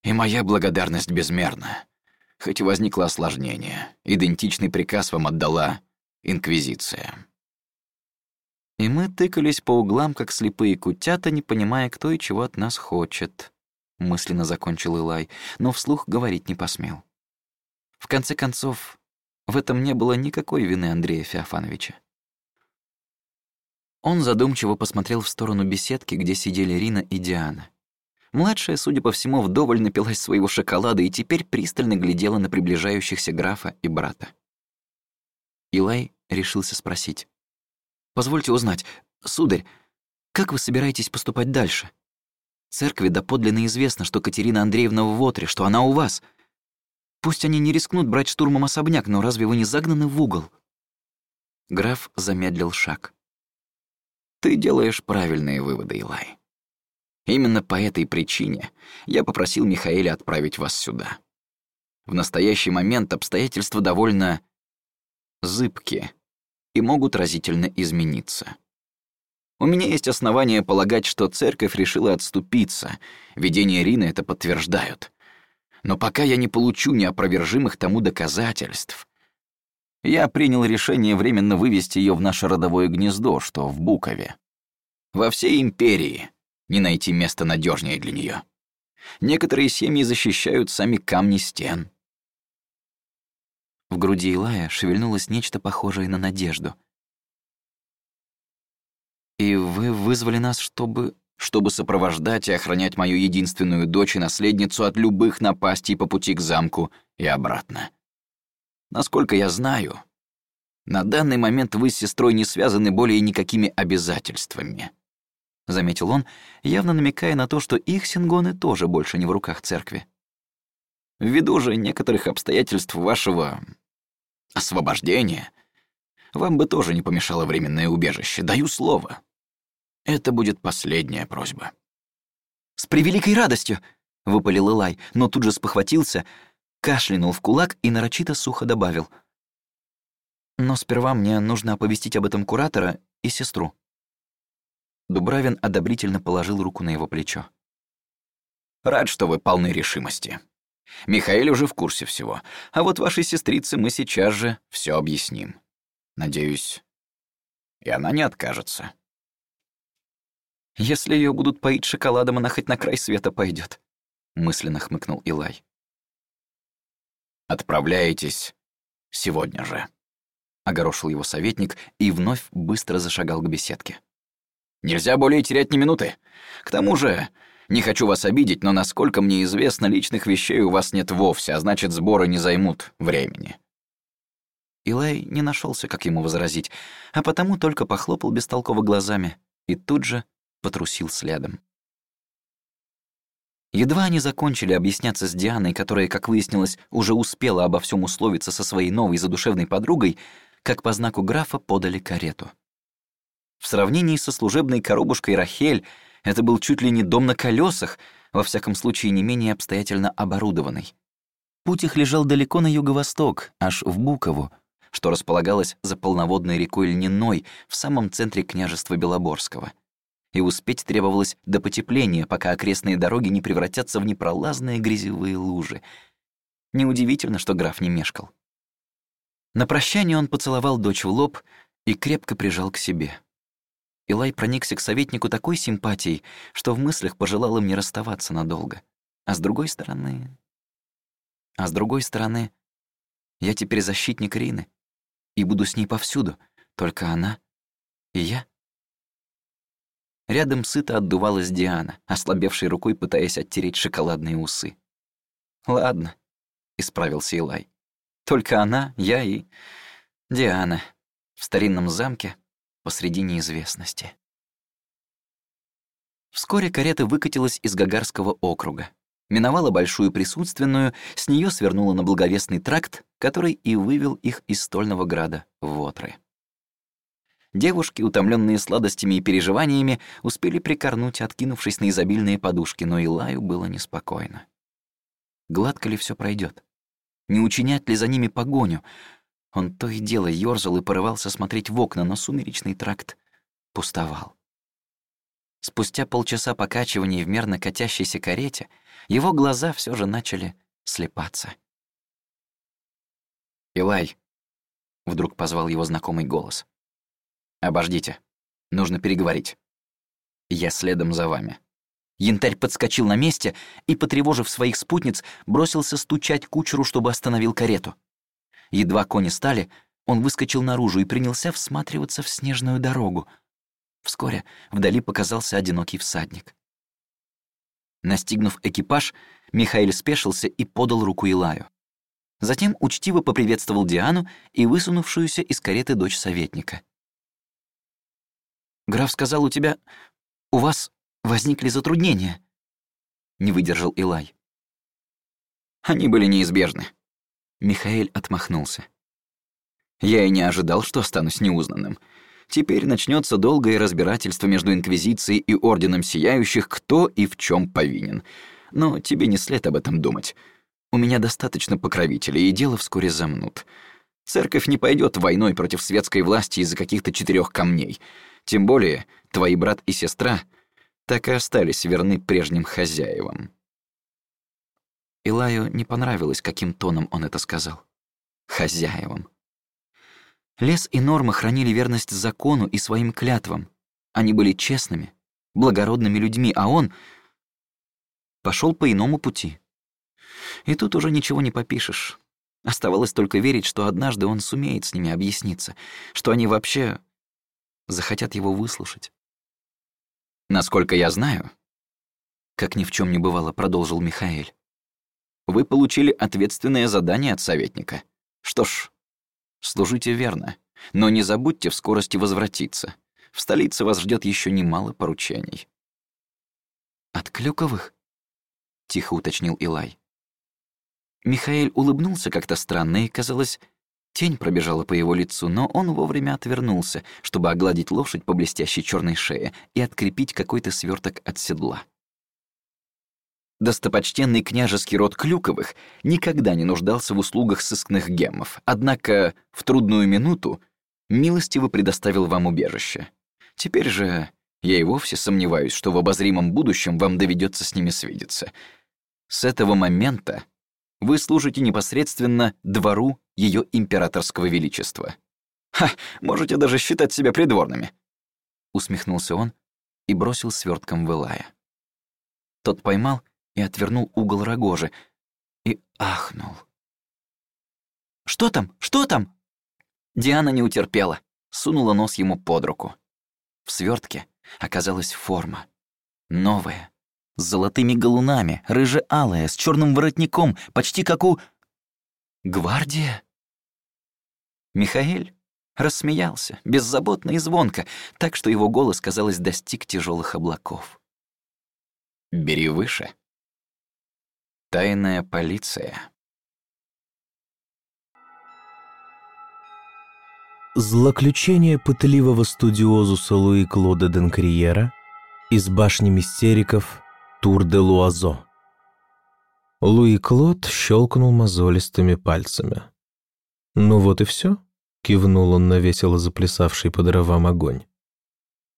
и моя благодарность безмерна. Хоть возникло осложнение, идентичный приказ вам отдала Инквизиция. И мы тыкались по углам, как слепые кутята, не понимая, кто и чего от нас хочет. Мысленно закончил Илай, но вслух говорить не посмел. В конце концов, в этом не было никакой вины Андрея Феофановича. Он задумчиво посмотрел в сторону беседки, где сидели Рина и Диана. Младшая, судя по всему, вдоволь напилась своего шоколада и теперь пристально глядела на приближающихся графа и брата. Илай решился спросить. «Позвольте узнать, сударь, как вы собираетесь поступать дальше? Церкви доподлинно известно, что Катерина Андреевна в Вотре, что она у вас. Пусть они не рискнут брать штурмом особняк, но разве вы не загнаны в угол?» Граф замедлил шаг. «Ты делаешь правильные выводы, Илай. Именно по этой причине я попросил Михаэля отправить вас сюда. В настоящий момент обстоятельства довольно зыбкие и могут разительно измениться. У меня есть основания полагать, что церковь решила отступиться, видения Рины это подтверждают. Но пока я не получу неопровержимых тому доказательств, я принял решение временно вывести ее в наше родовое гнездо, что в Букове. Во всей империи не найти места надежнее для нее. Некоторые семьи защищают сами камни стен. В груди Илая шевельнулось нечто похожее на надежду. «И вы вызвали нас, чтобы...» «Чтобы сопровождать и охранять мою единственную дочь и наследницу от любых напастей по пути к замку и обратно. Насколько я знаю, на данный момент вы с сестрой не связаны более никакими обязательствами. — заметил он, явно намекая на то, что их сингоны тоже больше не в руках церкви. «Ввиду же некоторых обстоятельств вашего... освобождения, вам бы тоже не помешало временное убежище, даю слово. Это будет последняя просьба». «С превеликой радостью!» — выпалил Илай, но тут же спохватился, кашлянул в кулак и нарочито сухо добавил. «Но сперва мне нужно оповестить об этом куратора и сестру». Дубравин одобрительно положил руку на его плечо. «Рад, что вы полны решимости. Михаил уже в курсе всего, а вот вашей сестрице мы сейчас же все объясним. Надеюсь, и она не откажется». «Если ее будут поить шоколадом, она хоть на край света пойдет, мысленно хмыкнул Илай. «Отправляетесь сегодня же», — огорошил его советник и вновь быстро зашагал к беседке. Нельзя более терять ни минуты. К тому же, не хочу вас обидеть, но, насколько мне известно, личных вещей у вас нет вовсе, а значит, сборы не займут времени». Илай не нашелся, как ему возразить, а потому только похлопал бестолково глазами и тут же потрусил следом. Едва они закончили объясняться с Дианой, которая, как выяснилось, уже успела обо всем условиться со своей новой задушевной подругой, как по знаку графа подали карету. В сравнении со служебной коробушкой Рахель это был чуть ли не дом на колесах, во всяком случае не менее обстоятельно оборудованный. Путь их лежал далеко на юго-восток, аж в Букову, что располагалось за полноводной рекой Льниной в самом центре княжества Белоборского. И успеть требовалось до потепления, пока окрестные дороги не превратятся в непролазные грязевые лужи. Неудивительно, что граф не мешкал. На прощание он поцеловал дочь в лоб и крепко прижал к себе. Илай проникся к советнику такой симпатией, что в мыслях пожелал им не расставаться надолго. А с другой стороны... А с другой стороны, я теперь защитник Рины и буду с ней повсюду, только она и я. Рядом сыто отдувалась Диана, ослабевшей рукой пытаясь оттереть шоколадные усы. «Ладно», — исправился Илай. «Только она, я и Диана в старинном замке посреди неизвестности». Вскоре карета выкатилась из Гагарского округа. Миновала большую присутственную, с нее свернула на благовестный тракт, который и вывел их из стольного града в Отры. Девушки, утомленные сладостями и переживаниями, успели прикорнуть, откинувшись на изобильные подушки, но Илаю было неспокойно. Гладко ли все пройдет? Не учинять ли за ними погоню? Он то и дело ёрзал и порывался смотреть в окна, но сумеречный тракт пустовал. Спустя полчаса покачивания в мерно катящейся карете его глаза все же начали слепаться. «Илай!» — вдруг позвал его знакомый голос. «Обождите. Нужно переговорить. Я следом за вами». Янтарь подскочил на месте и, потревожив своих спутниц, бросился стучать кучеру, чтобы остановил карету. Едва кони стали, он выскочил наружу и принялся всматриваться в снежную дорогу — Вскоре вдали показался одинокий всадник. Настигнув экипаж, Михаил спешился и подал руку Илаю. Затем учтиво поприветствовал Диану и высунувшуюся из кареты дочь советника. «Граф сказал, у тебя... у вас возникли затруднения», — не выдержал Илай. «Они были неизбежны». Михаил отмахнулся. «Я и не ожидал, что останусь неузнанным. Теперь начнется долгое разбирательство между Инквизицией и Орденом Сияющих, кто и в чем повинен. Но тебе не след об этом думать. У меня достаточно покровителей, и дело вскоре замнут. Церковь не пойдет войной против светской власти из-за каких-то четырех камней. Тем более, твои брат и сестра так и остались верны прежним хозяевам. Илаю не понравилось, каким тоном он это сказал. Хозяевам. Лес и Норма хранили верность закону и своим клятвам. Они были честными, благородными людьми, а он пошел по иному пути. И тут уже ничего не попишешь. Оставалось только верить, что однажды он сумеет с ними объясниться, что они вообще захотят его выслушать. Насколько я знаю, как ни в чем не бывало, продолжил Михаил, вы получили ответственное задание от советника. Что ж, Служите верно, но не забудьте в скорости возвратиться. В столице вас ждет еще немало поручений». «От Клюковых?» — тихо уточнил Илай. Михаил улыбнулся как-то странно, и, казалось, тень пробежала по его лицу, но он вовремя отвернулся, чтобы огладить лошадь по блестящей черной шее и открепить какой-то сверток от седла. Достопочтенный княжеский род Клюковых никогда не нуждался в услугах сыскных геммов, однако в трудную минуту милостиво предоставил вам убежище. Теперь же я и вовсе сомневаюсь, что в обозримом будущем вам доведется с ними свидеться. С этого момента вы служите непосредственно двору ее императорского величества. Ха, можете даже считать себя придворными. Усмехнулся он и бросил свертком в Илая. Тот поймал и отвернул угол рогожи и ахнул. «Что там? Что там?» Диана не утерпела, сунула нос ему под руку. В свертке оказалась форма. Новая, с золотыми галунами, рыже-алая, с черным воротником, почти как у... Гвардия? Михаэль рассмеялся, беззаботно и звонко, так что его голос, казалось, достиг тяжелых облаков. «Бери выше», Тайная полиция. Злоключение пытливого студиозуса Луи Клода Денкриера из башни мистериков Тур де Луазо. Луи Клод щелкнул мозолистыми пальцами. «Ну вот и все», — кивнул он на весело заплясавший по дровам огонь.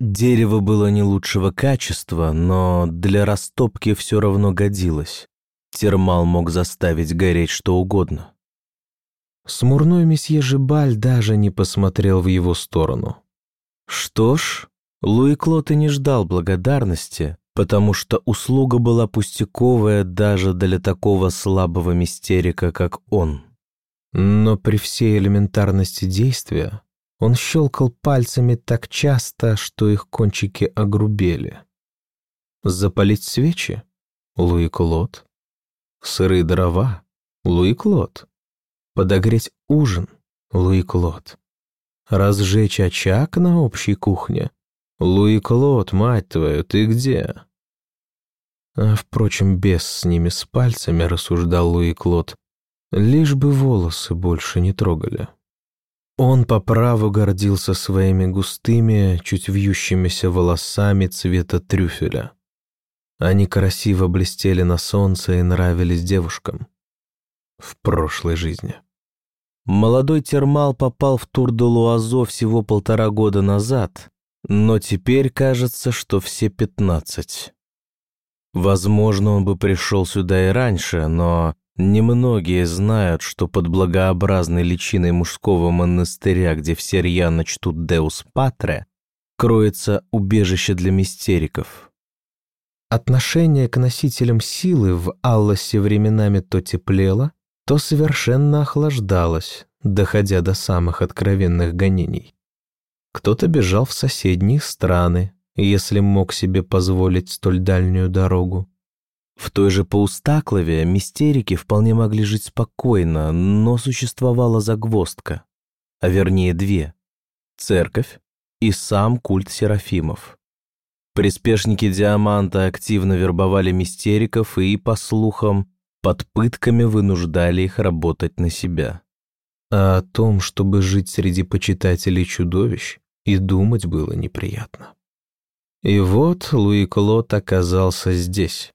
Дерево было не лучшего качества, но для растопки все равно годилось. Термал мог заставить гореть что угодно. Смурной месье Жибаль даже не посмотрел в его сторону. Что ж, Луи Клод и не ждал благодарности, потому что услуга была пустяковая даже для такого слабого мистерика, как он. Но при всей элементарности действия он щелкал пальцами так часто, что их кончики огрубели. Запалить свечи? Луи Клод Сырые дрова? Луи Клод. Подогреть ужин? Луи Клод. Разжечь очаг на общей кухне? Луи Клод, мать твою, ты где? А, впрочем, без с ними с пальцами, рассуждал Луи Клод, лишь бы волосы больше не трогали. Он по праву гордился своими густыми, чуть вьющимися волосами цвета трюфеля. Они красиво блестели на солнце и нравились девушкам. В прошлой жизни. Молодой термал попал в тур де Луазо всего полтора года назад, но теперь кажется, что все пятнадцать. Возможно, он бы пришел сюда и раньше, но немногие знают, что под благообразной личиной мужского монастыря, где все рьяно чтут Деус Патре, кроется убежище для мистериков. Отношение к носителям силы в Алласе временами то теплело, то совершенно охлаждалось, доходя до самых откровенных гонений. Кто-то бежал в соседние страны, если мог себе позволить столь дальнюю дорогу. В той же Паустаклове мистерики вполне могли жить спокойно, но существовала загвоздка, а вернее две – церковь и сам культ Серафимов. Приспешники Диаманта активно вербовали мистериков и, по слухам, под пытками вынуждали их работать на себя. А о том, чтобы жить среди почитателей чудовищ, и думать было неприятно. И вот Луи Клод оказался здесь.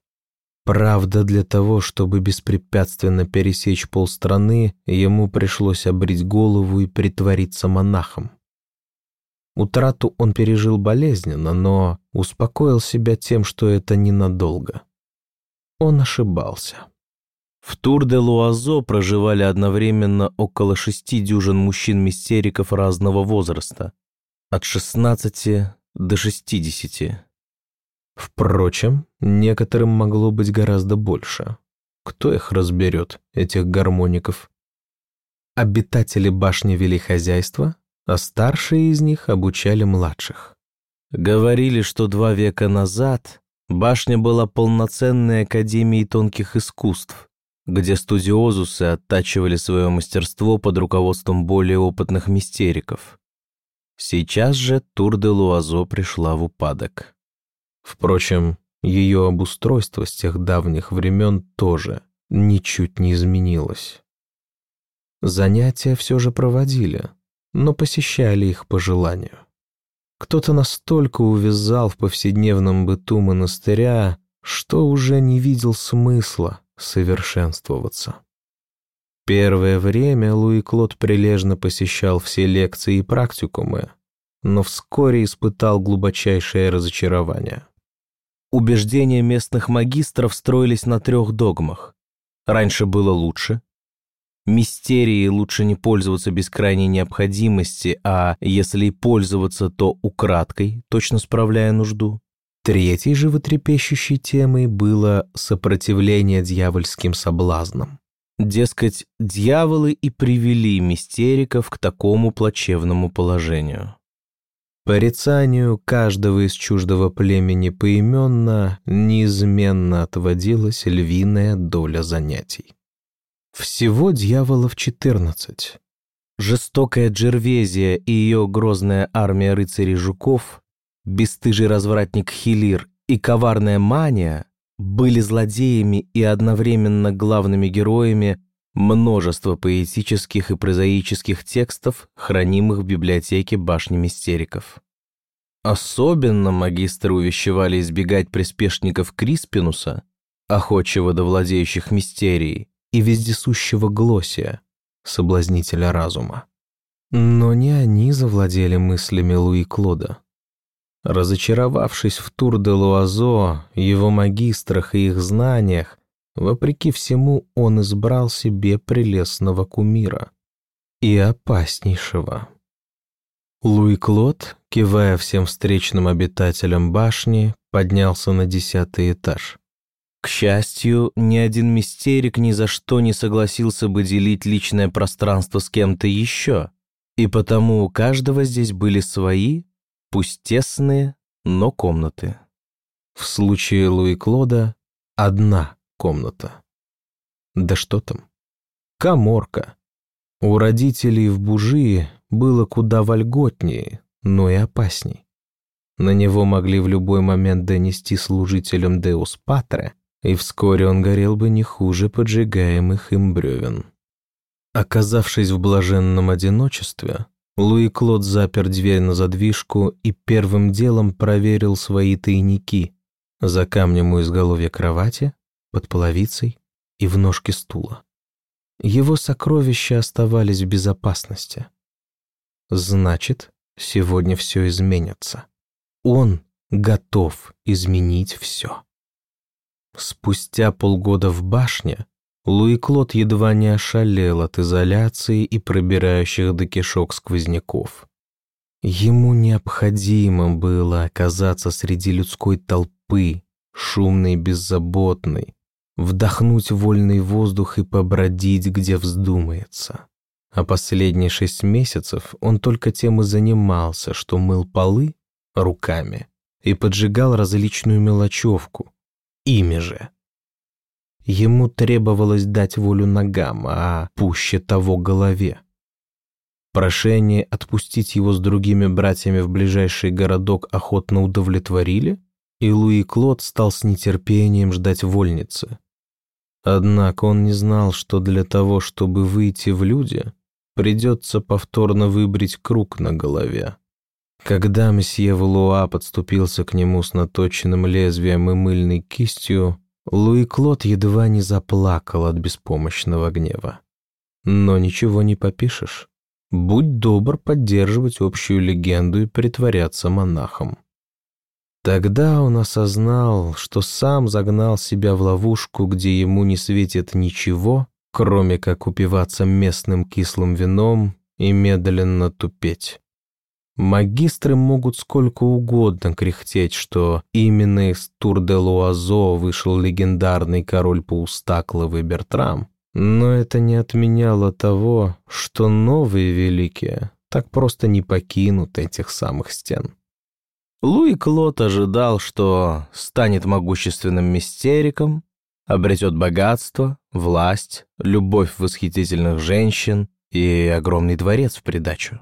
Правда, для того, чтобы беспрепятственно пересечь полстраны, ему пришлось обрить голову и притвориться монахом. Утрату он пережил болезненно, но успокоил себя тем, что это ненадолго. Он ошибался. В Тур-де-Луазо проживали одновременно около шести дюжин мужчин-мистериков разного возраста, от 16 до 60. Впрочем, некоторым могло быть гораздо больше. Кто их разберет, этих гармоников? Обитатели башни вели хозяйство, а старшие из них обучали младших. Говорили, что два века назад башня была полноценной академией тонких искусств, где студиозусы оттачивали свое мастерство под руководством более опытных мистериков. Сейчас же Тур де Луазо пришла в упадок. Впрочем, ее обустройство с тех давних времен тоже ничуть не изменилось. Занятия все же проводили, но посещали их по желанию. Кто-то настолько увязал в повседневном быту монастыря, что уже не видел смысла совершенствоваться. Первое время Луи Клод прилежно посещал все лекции и практикумы, но вскоре испытал глубочайшее разочарование. Убеждения местных магистров строились на трех догмах. Раньше было лучше. Мистерии лучше не пользоваться без крайней необходимости, а если и пользоваться, то украдкой, точно справляя нужду. Третьей животрепещущей темой было сопротивление дьявольским соблазнам. Дескать, дьяволы и привели мистериков к такому плачевному положению. Порицанию каждого из чуждого племени поименно неизменно отводилась львиная доля занятий. Всего дьяволов четырнадцать. Жестокая Джервезия и ее грозная армия рыцарей-жуков, бесстыжий развратник Хилир и коварная Мания были злодеями и одновременно главными героями множества поэтических и прозаических текстов, хранимых в библиотеке башни мистериков. Особенно магистры увещевали избегать приспешников Криспинуса, охотчего до владеющих мистерией, и вездесущего Глосия, соблазнителя разума. Но не они завладели мыслями Луи Клода. Разочаровавшись в Тур-де-Луазо, его магистрах и их знаниях, вопреки всему он избрал себе прелестного кумира. И опаснейшего. Луи Клод, кивая всем встречным обитателям башни, поднялся на десятый этаж. К счастью, ни один мистерик ни за что не согласился бы делить личное пространство с кем-то еще, и потому у каждого здесь были свои, пусть тесные, но комнаты. В случае Луи Клода одна комната. Да что там? Коморка. У родителей в Бужии было куда вольготнее, но и опасней. На него могли в любой момент донести служителям Деус Патре, и вскоре он горел бы не хуже поджигаемых им бревен. Оказавшись в блаженном одиночестве, Луи Клод запер дверь на задвижку и первым делом проверил свои тайники за камнем у изголовья кровати, под половицей и в ножке стула. Его сокровища оставались в безопасности. Значит, сегодня все изменится. Он готов изменить все. Спустя полгода в башне Луи Клод едва не ошалел от изоляции и пробирающих до кишок сквозняков. Ему необходимо было оказаться среди людской толпы, шумной и беззаботной, вдохнуть вольный воздух и побродить, где вздумается. А последние шесть месяцев он только тем и занимался, что мыл полы руками и поджигал различную мелочевку, ими же. Ему требовалось дать волю ногам, а пуще того голове. Прошение отпустить его с другими братьями в ближайший городок охотно удовлетворили, и Луи Клод стал с нетерпением ждать вольницы. Однако он не знал, что для того, чтобы выйти в люди, придется повторно выбрить круг на голове. Когда месье Валуа подступился к нему с наточенным лезвием и мыльной кистью, Луи Клод едва не заплакал от беспомощного гнева. Но ничего не попишешь. Будь добр поддерживать общую легенду и притворяться монахом. Тогда он осознал, что сам загнал себя в ловушку, где ему не светит ничего, кроме как упиваться местным кислым вином и медленно тупеть. Магистры могут сколько угодно кряхтеть, что именно из Тур-де-Луазо вышел легендарный король Паустакловый Бертрам, но это не отменяло того, что новые великие так просто не покинут этих самых стен. Луи Клод ожидал, что станет могущественным мистериком, обретет богатство, власть, любовь восхитительных женщин и огромный дворец в придачу.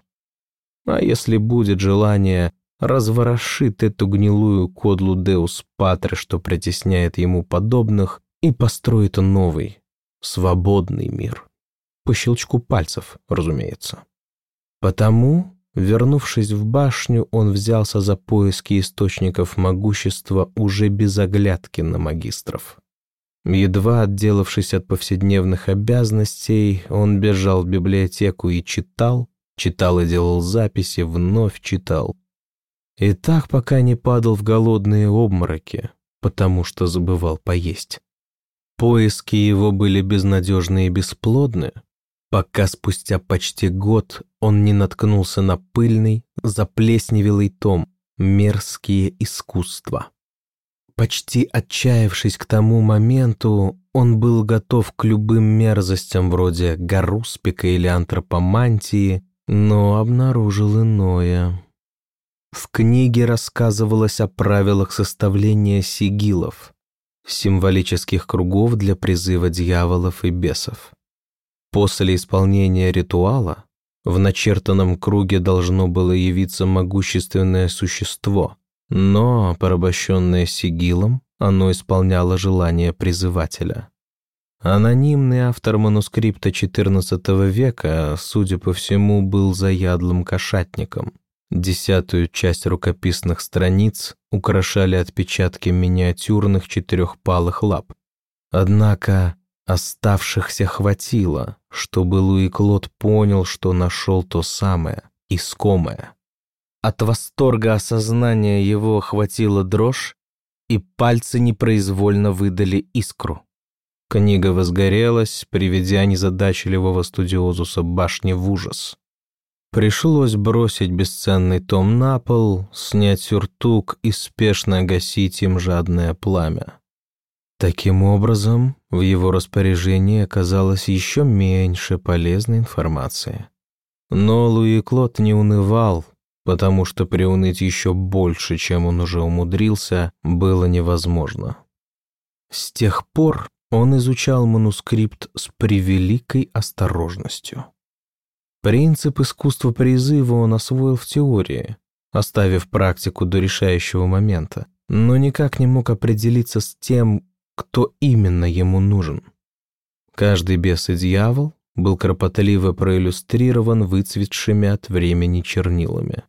А если будет желание, разворошит эту гнилую кодлу Деус Патре, что притесняет ему подобных, и построит новый, свободный мир. По щелчку пальцев, разумеется. Потому, вернувшись в башню, он взялся за поиски источников могущества уже без оглядки на магистров. Едва отделавшись от повседневных обязанностей, он бежал в библиотеку и читал, Читал и делал записи, вновь читал. И так пока не падал в голодные обмороки, потому что забывал поесть. Поиски его были безнадежны и бесплодны, пока спустя почти год он не наткнулся на пыльный, заплесневелый том «Мерзкие искусства». Почти отчаявшись к тому моменту, он был готов к любым мерзостям вроде гаруспика или антропомантии, но обнаружил иное. В книге рассказывалось о правилах составления сигилов, символических кругов для призыва дьяволов и бесов. После исполнения ритуала в начертанном круге должно было явиться могущественное существо, но, порабощенное сигилом, оно исполняло желание призывателя. Анонимный автор манускрипта XIV века, судя по всему, был заядлым кошатником. Десятую часть рукописных страниц украшали отпечатки миниатюрных четырехпалых лап. Однако оставшихся хватило, чтобы Луи Клод понял, что нашел то самое, искомое. От восторга осознания его охватила дрожь, и пальцы непроизвольно выдали искру. Книга возгорелась, приведя незадачливого студиозуса башни в ужас. Пришлось бросить бесценный том на пол, снять сюртук и спешно гасить им жадное пламя. Таким образом, в его распоряжении оказалось еще меньше полезной информации. Но Луи Клод не унывал, потому что приуныть еще больше, чем он уже умудрился, было невозможно. С тех пор, Он изучал манускрипт с превеликой осторожностью. Принцип искусства призыва он освоил в теории, оставив практику до решающего момента, но никак не мог определиться с тем, кто именно ему нужен. Каждый бес и дьявол был кропотливо проиллюстрирован выцветшими от времени чернилами.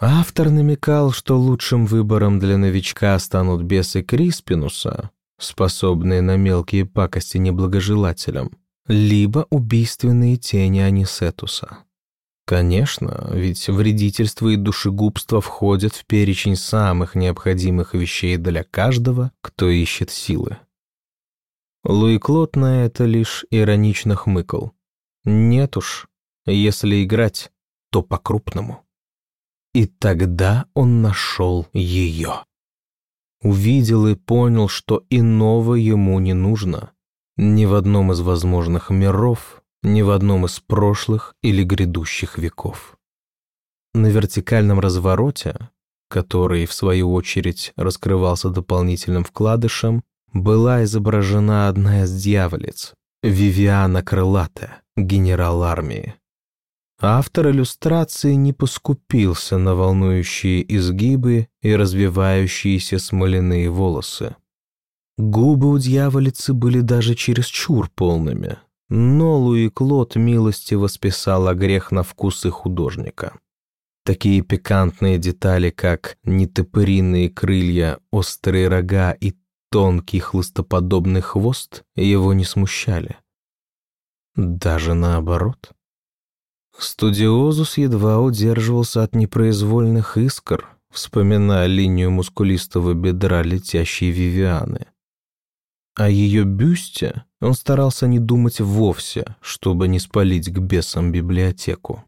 Автор намекал, что лучшим выбором для новичка станут бесы Криспинуса, способные на мелкие пакости неблагожелателям, либо убийственные тени Анисетуса. Конечно, ведь вредительство и душегубство входят в перечень самых необходимых вещей для каждого, кто ищет силы. Луи Клод на это лишь иронично хмыкал. Нет уж, если играть, то по-крупному. И тогда он нашел ее. Увидел и понял, что иного ему не нужно. Ни в одном из возможных миров, ни в одном из прошлых или грядущих веков. На вертикальном развороте, который, в свою очередь, раскрывался дополнительным вкладышем, была изображена одна из дьяволиц, Вивиана Крылатая, генерал армии. Автор иллюстрации не поскупился на волнующие изгибы и развивающиеся смоляные волосы. Губы у дьяволицы были даже чересчур полными, но Луи Клод милостиво списал о грех на вкусы художника. Такие пикантные детали, как нетопыриные крылья, острые рога и тонкий хлыстоподобный хвост, его не смущали. Даже наоборот. Студиозус едва удерживался от непроизвольных искр, вспоминая линию мускулистого бедра летящей Вивианы. О ее бюсте он старался не думать вовсе, чтобы не спалить к бесам библиотеку.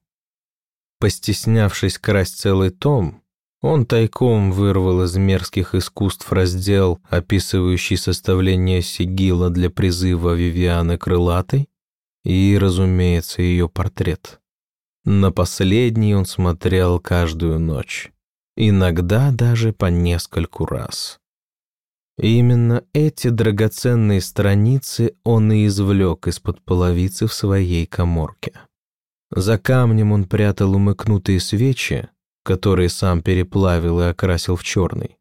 Постеснявшись красть целый том, он тайком вырвал из мерзких искусств раздел, описывающий составление сигила для призыва Вивианы Крылатой, и, разумеется, ее портрет. На последний он смотрел каждую ночь, иногда даже по нескольку раз. Именно эти драгоценные страницы он и извлек из-под половицы в своей коморке. За камнем он прятал умыкнутые свечи, которые сам переплавил и окрасил в черный.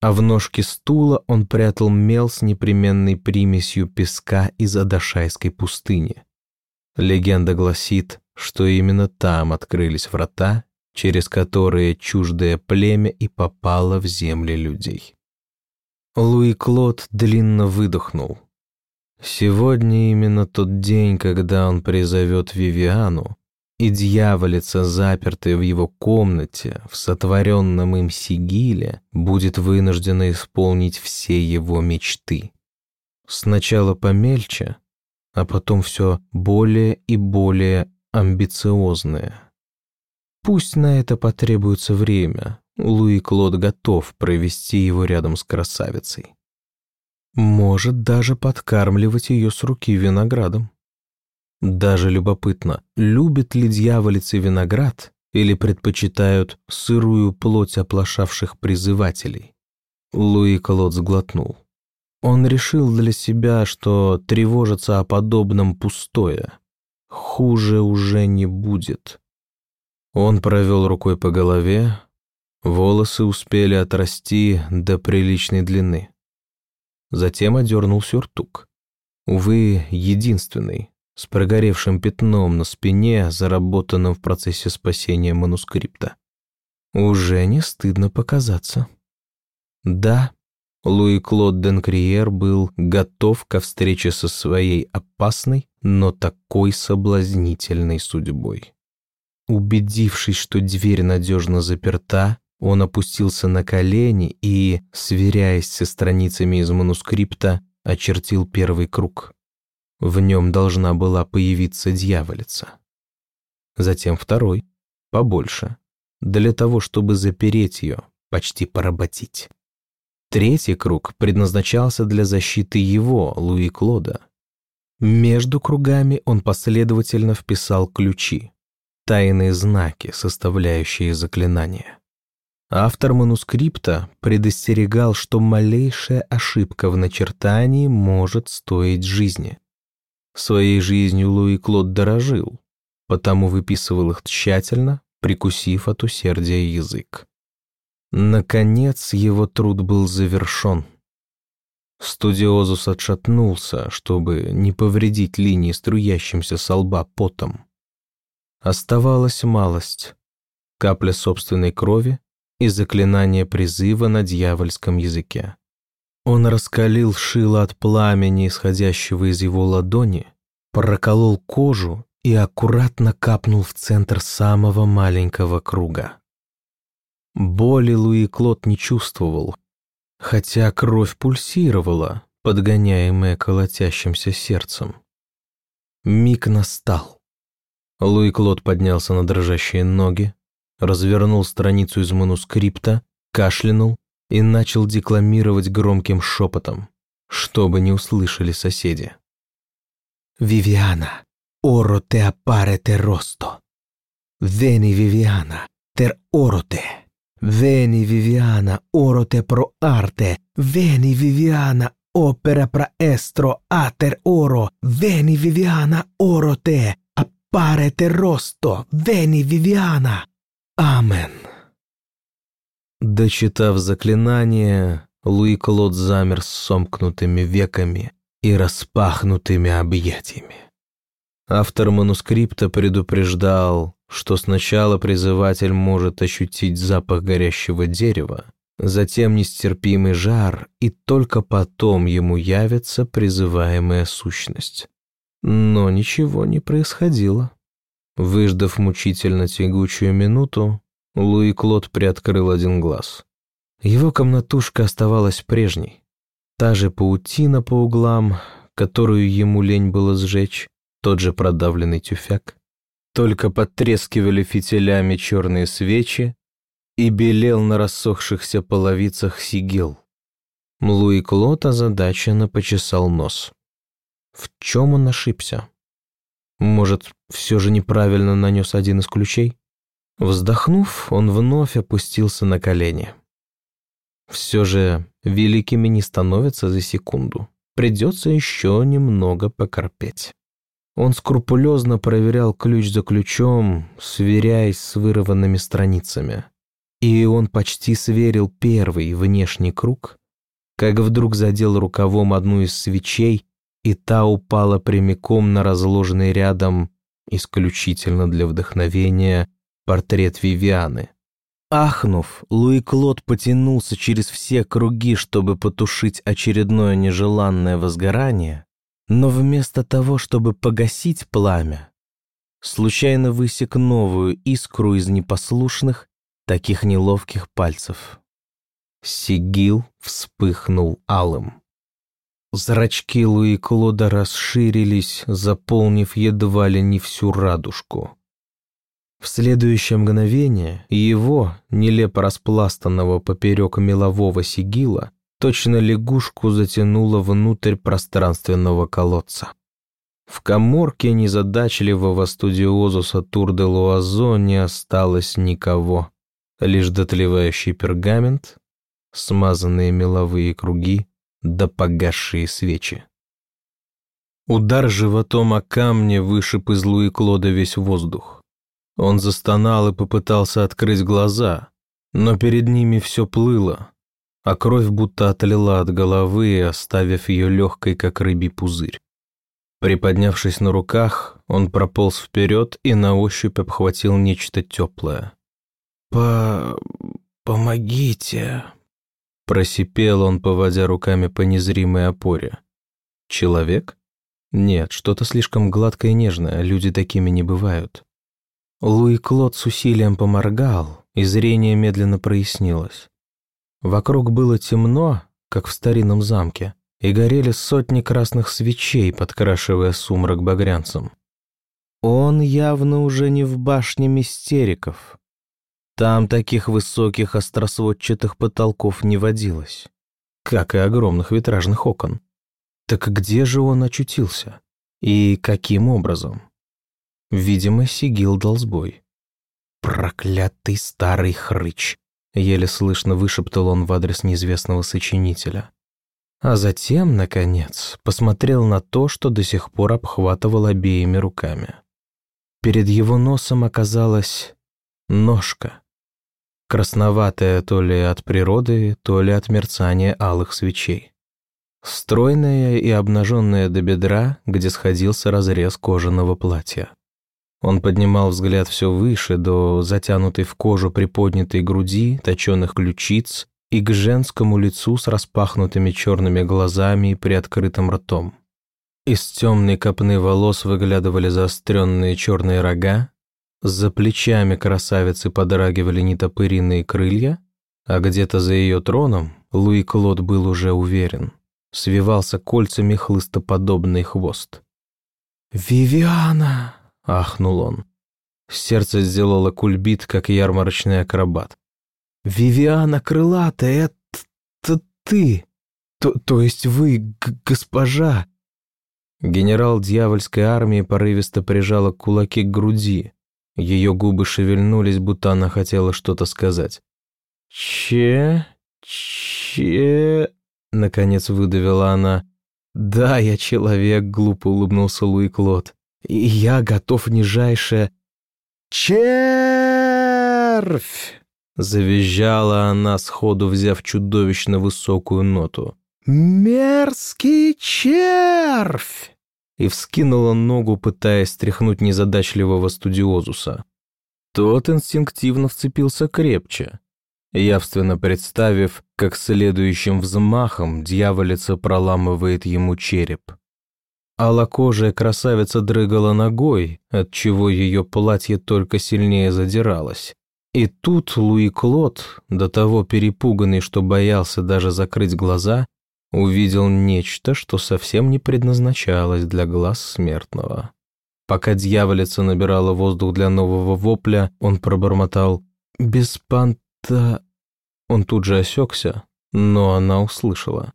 А в ножке стула он прятал мел с непременной примесью песка из Адашайской пустыни. Легенда гласит, что именно там открылись врата, через которые чуждое племя и попало в земли людей. Луи Клод длинно выдохнул. Сегодня именно тот день, когда он призовет Вивиану, и дьяволица, запертая в его комнате, в сотворенном им сигиле, будет вынуждена исполнить все его мечты. Сначала помельче, а потом все более и более амбициозное. Пусть на это потребуется время, Луи Клод готов провести его рядом с красавицей. Может даже подкармливать ее с руки виноградом. Даже любопытно, любит ли дьяволицы виноград или предпочитают сырую плоть оплошавших призывателей. Луи Клод сглотнул. Он решил для себя, что тревожиться о подобном пустое. Хуже уже не будет. Он провел рукой по голове, Волосы успели отрасти до приличной длины. Затем одернул сюртук. Увы, единственный, с прогоревшим пятном на спине, заработанным в процессе спасения манускрипта. Уже не стыдно показаться. Да, Луи Клод Денкриер был готов ко встрече со своей опасной, но такой соблазнительной судьбой. Убедившись, что дверь надежно заперта, он опустился на колени и, сверяясь со страницами из манускрипта, очертил первый круг. В нем должна была появиться дьяволица. Затем второй, побольше, для того, чтобы запереть ее, почти поработить. Третий круг предназначался для защиты его, Луи Клода. Между кругами он последовательно вписал ключи, тайные знаки, составляющие заклинания. Автор манускрипта предостерегал, что малейшая ошибка в начертании может стоить жизни. Своей жизнью Луи Клод дорожил, потому выписывал их тщательно, прикусив от усердия язык. Наконец его труд был завершен. Студиозус отшатнулся, чтобы не повредить линии струящимся со лба потом. Оставалась малость, капля собственной крови и заклинание призыва на дьявольском языке. Он раскалил шило от пламени, исходящего из его ладони, проколол кожу и аккуратно капнул в центр самого маленького круга. Боли Луи Клод не чувствовал, хотя кровь пульсировала, подгоняемая колотящимся сердцем. Миг настал. Луи Клод поднялся на дрожащие ноги, развернул страницу из манускрипта, кашлянул и начал декламировать громким шепотом, чтобы не услышали соседи. «Вивиана, oro te appare te rosto. Veni Viviana, ter oro te. Oro te pro arte. Veni Viviana, opera pra estro ater oro. Veni Viviana, oro te. Appare te rosto. Veni Viviana. Амен. Дочитав заклинание, Луи Клод замер с сомкнутыми веками и распахнутыми объятиями. Автор манускрипта предупреждал, что сначала призыватель может ощутить запах горящего дерева, затем нестерпимый жар, и только потом ему явится призываемая сущность. Но ничего не происходило. Выждав мучительно тягучую минуту, Луи Клод приоткрыл один глаз. Его комнатушка оставалась прежней. Та же паутина по углам, которую ему лень было сжечь, тот же продавленный тюфяк. Только потрескивали фитилями черные свечи и белел на рассохшихся половицах сигил. Млуи Клод озадаченно почесал нос. В чем он ошибся? Может, все же неправильно нанес один из ключей? Вздохнув, он вновь опустился на колени. Все же великими не становятся за секунду. Придется еще немного покорпеть. Он скрупулезно проверял ключ за ключом, сверяясь с вырванными страницами. И он почти сверил первый внешний круг, как вдруг задел рукавом одну из свечей, и та упала прямиком на разложенный рядом, исключительно для вдохновения, портрет Вивианы. Ахнув, Луи Клод потянулся через все круги, чтобы потушить очередное нежеланное возгорание, но вместо того, чтобы погасить пламя, случайно высек новую искру из непослушных, таких неловких пальцев. Сигил вспыхнул алым. Зрачки Луи Клода расширились, заполнив едва ли не всю радужку. В следующее мгновение его, нелепо распластанного поперек мелового сигила, Точно лягушку затянуло внутрь пространственного колодца. В коморке незадачливого студиозуса Тур де Луазо не осталось никого. Лишь дотлевающий пергамент, смазанные меловые круги да погасшие свечи. Удар животом о камне вышиб из Луи Клода весь воздух. Он застонал и попытался открыть глаза, но перед ними все плыло, а кровь будто отлила от головы, оставив ее легкой, как рыбий пузырь. Приподнявшись на руках, он прополз вперед и на ощупь обхватил нечто теплое. «По... помогите!» Просипел он, поводя руками по незримой опоре. «Человек? Нет, что-то слишком гладкое и нежное, люди такими не бывают». Луи Клод с усилием поморгал, и зрение медленно прояснилось. Вокруг было темно, как в старинном замке, и горели сотни красных свечей, подкрашивая сумрак багрянцем. Он явно уже не в башне мистериков. Там таких высоких остросводчатых потолков не водилось, как и огромных витражных окон. Так где же он очутился? И каким образом? Видимо, Сигил дал сбой. Проклятый старый хрыч. Еле слышно вышептал он в адрес неизвестного сочинителя. А затем, наконец, посмотрел на то, что до сих пор обхватывал обеими руками. Перед его носом оказалась ножка, красноватая то ли от природы, то ли от мерцания алых свечей. Стройная и обнаженная до бедра, где сходился разрез кожаного платья. Он поднимал взгляд все выше, до затянутой в кожу приподнятой груди, точеных ключиц и к женскому лицу с распахнутыми черными глазами и приоткрытым ртом. Из темной копны волос выглядывали заостренные черные рога, за плечами красавицы подрагивали нетопыриные крылья, а где-то за ее троном Луи Клод был уже уверен. Свивался кольцами хлыстоподобный хвост. «Вивиана!» — ахнул он. Сердце сделало кульбит, как ярмарочный акробат. «Вивиана крылатая, это ты! То, то есть вы, госпожа!» Генерал дьявольской армии порывисто прижала кулаки к груди. Ее губы шевельнулись, будто она хотела что-то сказать. «Че? Че?» — наконец выдавила она. «Да, я человек», — глупо улыбнулся Луи Клод. «И я готов нижайше...» «Червь!» Завизжала она, сходу взяв чудовищно высокую ноту. «Мерзкий червь!» И вскинула ногу, пытаясь стряхнуть незадачливого студиозуса. Тот инстинктивно вцепился крепче, явственно представив, как следующим взмахом дьяволица проламывает ему череп. Алокожая красавица дрыгала ногой, отчего ее платье только сильнее задиралось. И тут Луи Клод, до того перепуганный, что боялся даже закрыть глаза, увидел нечто, что совсем не предназначалось для глаз смертного. Пока дьяволица набирала воздух для нового вопля, он пробормотал «Без панта...» Он тут же осекся, но она услышала.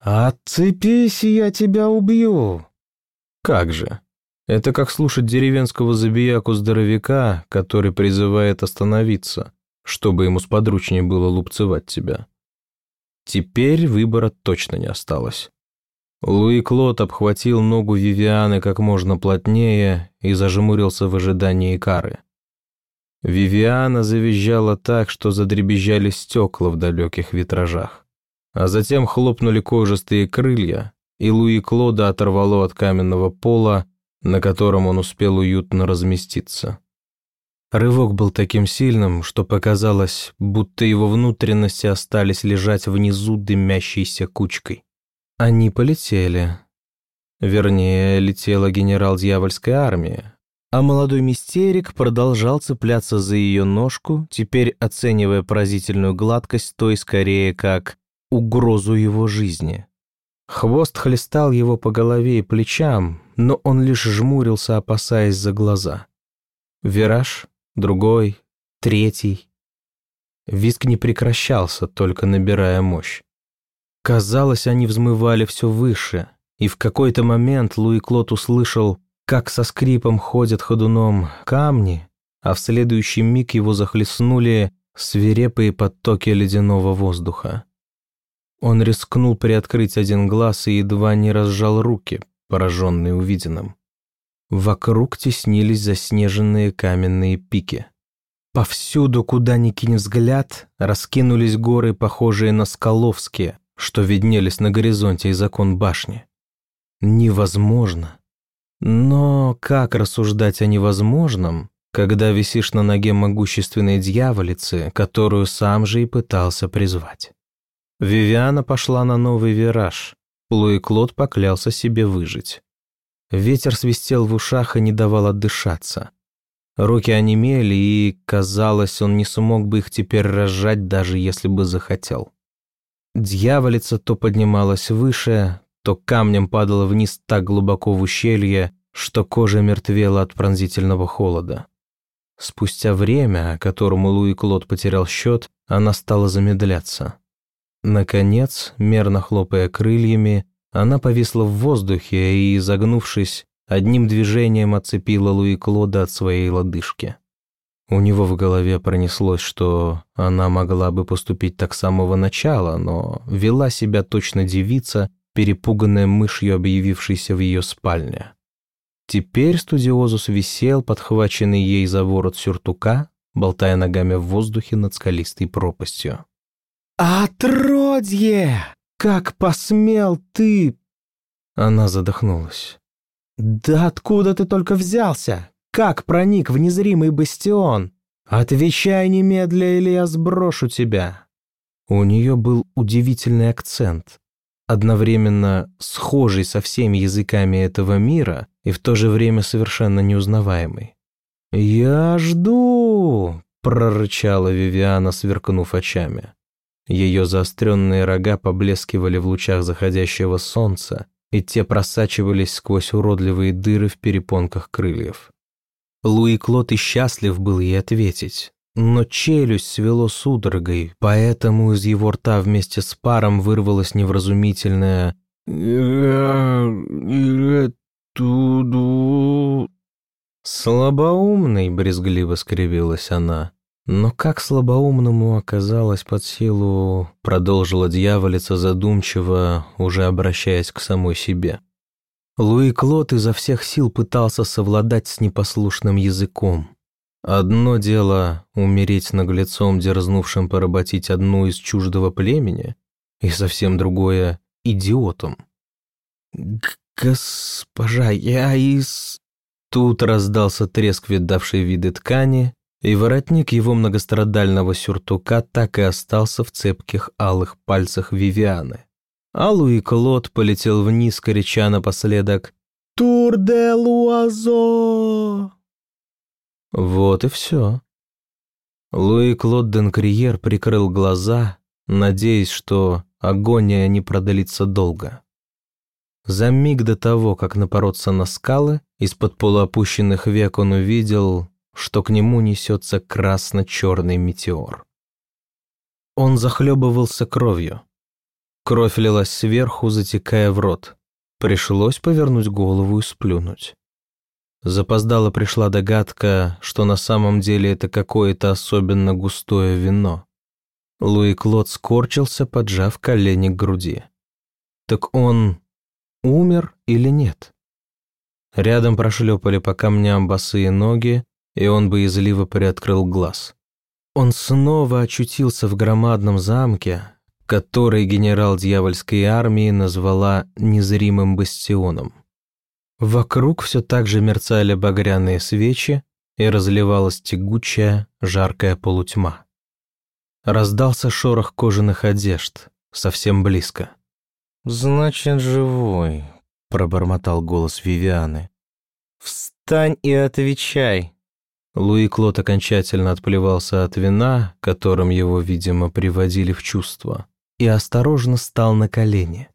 «Отцепись, я тебя убью!» «Как же!» Это как слушать деревенского забияку-здоровяка, который призывает остановиться, чтобы ему сподручнее было лупцевать тебя. Теперь выбора точно не осталось. Луи Клод обхватил ногу Вивианы как можно плотнее и зажмурился в ожидании кары. Вивиана завизжала так, что задребезжали стекла в далеких витражах. А затем хлопнули кожистые крылья, и Луи Клода оторвало от каменного пола, на котором он успел уютно разместиться. Рывок был таким сильным, что показалось, будто его внутренности остались лежать внизу дымящейся кучкой. Они полетели. Вернее, летела генерал дьявольской армии, а молодой мистерик продолжал цепляться за ее ножку, теперь оценивая поразительную гладкость той скорее как угрозу его жизни. Хвост хлестал его по голове и плечам, но он лишь жмурился, опасаясь за глаза. Вираж, другой, третий. Виск не прекращался, только набирая мощь. Казалось, они взмывали все выше, и в какой-то момент Луи Клод услышал, как со скрипом ходят ходуном камни, а в следующий миг его захлестнули свирепые потоки ледяного воздуха. Он рискнул приоткрыть один глаз и едва не разжал руки, пораженный увиденным. Вокруг теснились заснеженные каменные пики. Повсюду, куда ни кинь взгляд, раскинулись горы, похожие на скаловские, что виднелись на горизонте из окон башни. Невозможно. Но как рассуждать о невозможном, когда висишь на ноге могущественной дьяволицы, которую сам же и пытался призвать? Вивиана пошла на новый вираж. Луи Клод поклялся себе выжить. Ветер свистел в ушах и не давал отдышаться. Руки онемели, и, казалось, он не смог бы их теперь разжать, даже если бы захотел. Дьяволица то поднималась выше, то камнем падала вниз так глубоко в ущелье, что кожа мертвела от пронзительного холода. Спустя время, которому Луи Клод потерял счет, она стала замедляться. Наконец, мерно хлопая крыльями, она повисла в воздухе и, изогнувшись, одним движением отцепила Луи Клода от своей лодыжки. У него в голове пронеслось, что она могла бы поступить так с самого начала, но вела себя точно девица, перепуганная мышью, объявившейся в ее спальне. Теперь студиозус висел, подхваченный ей за ворот сюртука, болтая ногами в воздухе над скалистой пропастью. «Отродье! Как посмел ты!» Она задохнулась. «Да откуда ты только взялся? Как проник в незримый бастион? Отвечай немедля, или я сброшу тебя!» У нее был удивительный акцент, одновременно схожий со всеми языками этого мира и в то же время совершенно неузнаваемый. «Я жду!» — прорычала Вивиана, сверкнув очами. Ее заостренные рога поблескивали в лучах заходящего солнца, и те просачивались сквозь уродливые дыры в перепонках крыльев. Луи Клод и счастлив был ей ответить, но челюсть свело судорогой, поэтому из его рта вместе с паром вырвалось невразумительное «туду». «Слабоумный», — брезгливо скривилась она. Но как слабоумному оказалось под силу, продолжила дьяволица задумчиво, уже обращаясь к самой себе. Луи Клод изо всех сил пытался совладать с непослушным языком. Одно дело — умереть наглецом, дерзнувшим поработить одну из чуждого племени, и совсем другое — идиотом. «Госпожа, я из...» Тут раздался треск видавшей виды ткани, и воротник его многострадального сюртука так и остался в цепких алых пальцах Вивианы. А Луи Клод полетел вниз, крича напоследок «Тур де Луазо!» Вот и все. Луи Клод Денкриер прикрыл глаза, надеясь, что агония не продлится долго. За миг до того, как напороться на скалы, из-под полуопущенных век он увидел, что к нему несется красно-черный метеор. Он захлебывался кровью. Кровь лилась сверху, затекая в рот. Пришлось повернуть голову и сплюнуть. Запоздала пришла догадка, что на самом деле это какое-то особенно густое вино. Луи Клод скорчился, поджав колени к груди. Так он умер или нет? Рядом прошлепали по камням босые ноги, и он боязливо приоткрыл глаз. Он снова очутился в громадном замке, который генерал дьявольской армии назвала «незримым бастионом». Вокруг все так же мерцали багряные свечи и разливалась тягучая, жаркая полутьма. Раздался шорох кожаных одежд, совсем близко. «Значит, живой», — пробормотал голос Вивианы. «Встань и отвечай», Луи Клод окончательно отплевался от вина, которым его, видимо, приводили в чувство, и осторожно стал на колени.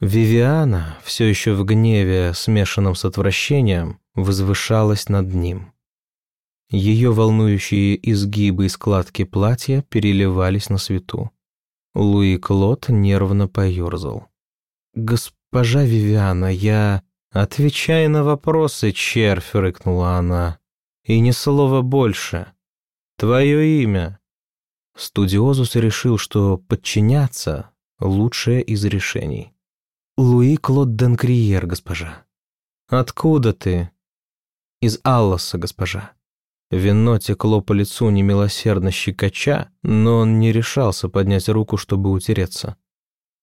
Вивиана, все еще в гневе, смешанном с отвращением, возвышалась над ним. Ее волнующие изгибы и складки платья переливались на свету. Луи Клод нервно поерзал. «Госпожа Вивиана, я...» «Отвечай на вопросы, червь!» — рыкнула она. И ни слова больше. Твое имя. Студиозус решил, что подчиняться — лучшее из решений. Луи Клод Денкриер, госпожа. Откуда ты? Из Алласа, госпожа. Вино текло по лицу немилосердно щекоча, но он не решался поднять руку, чтобы утереться.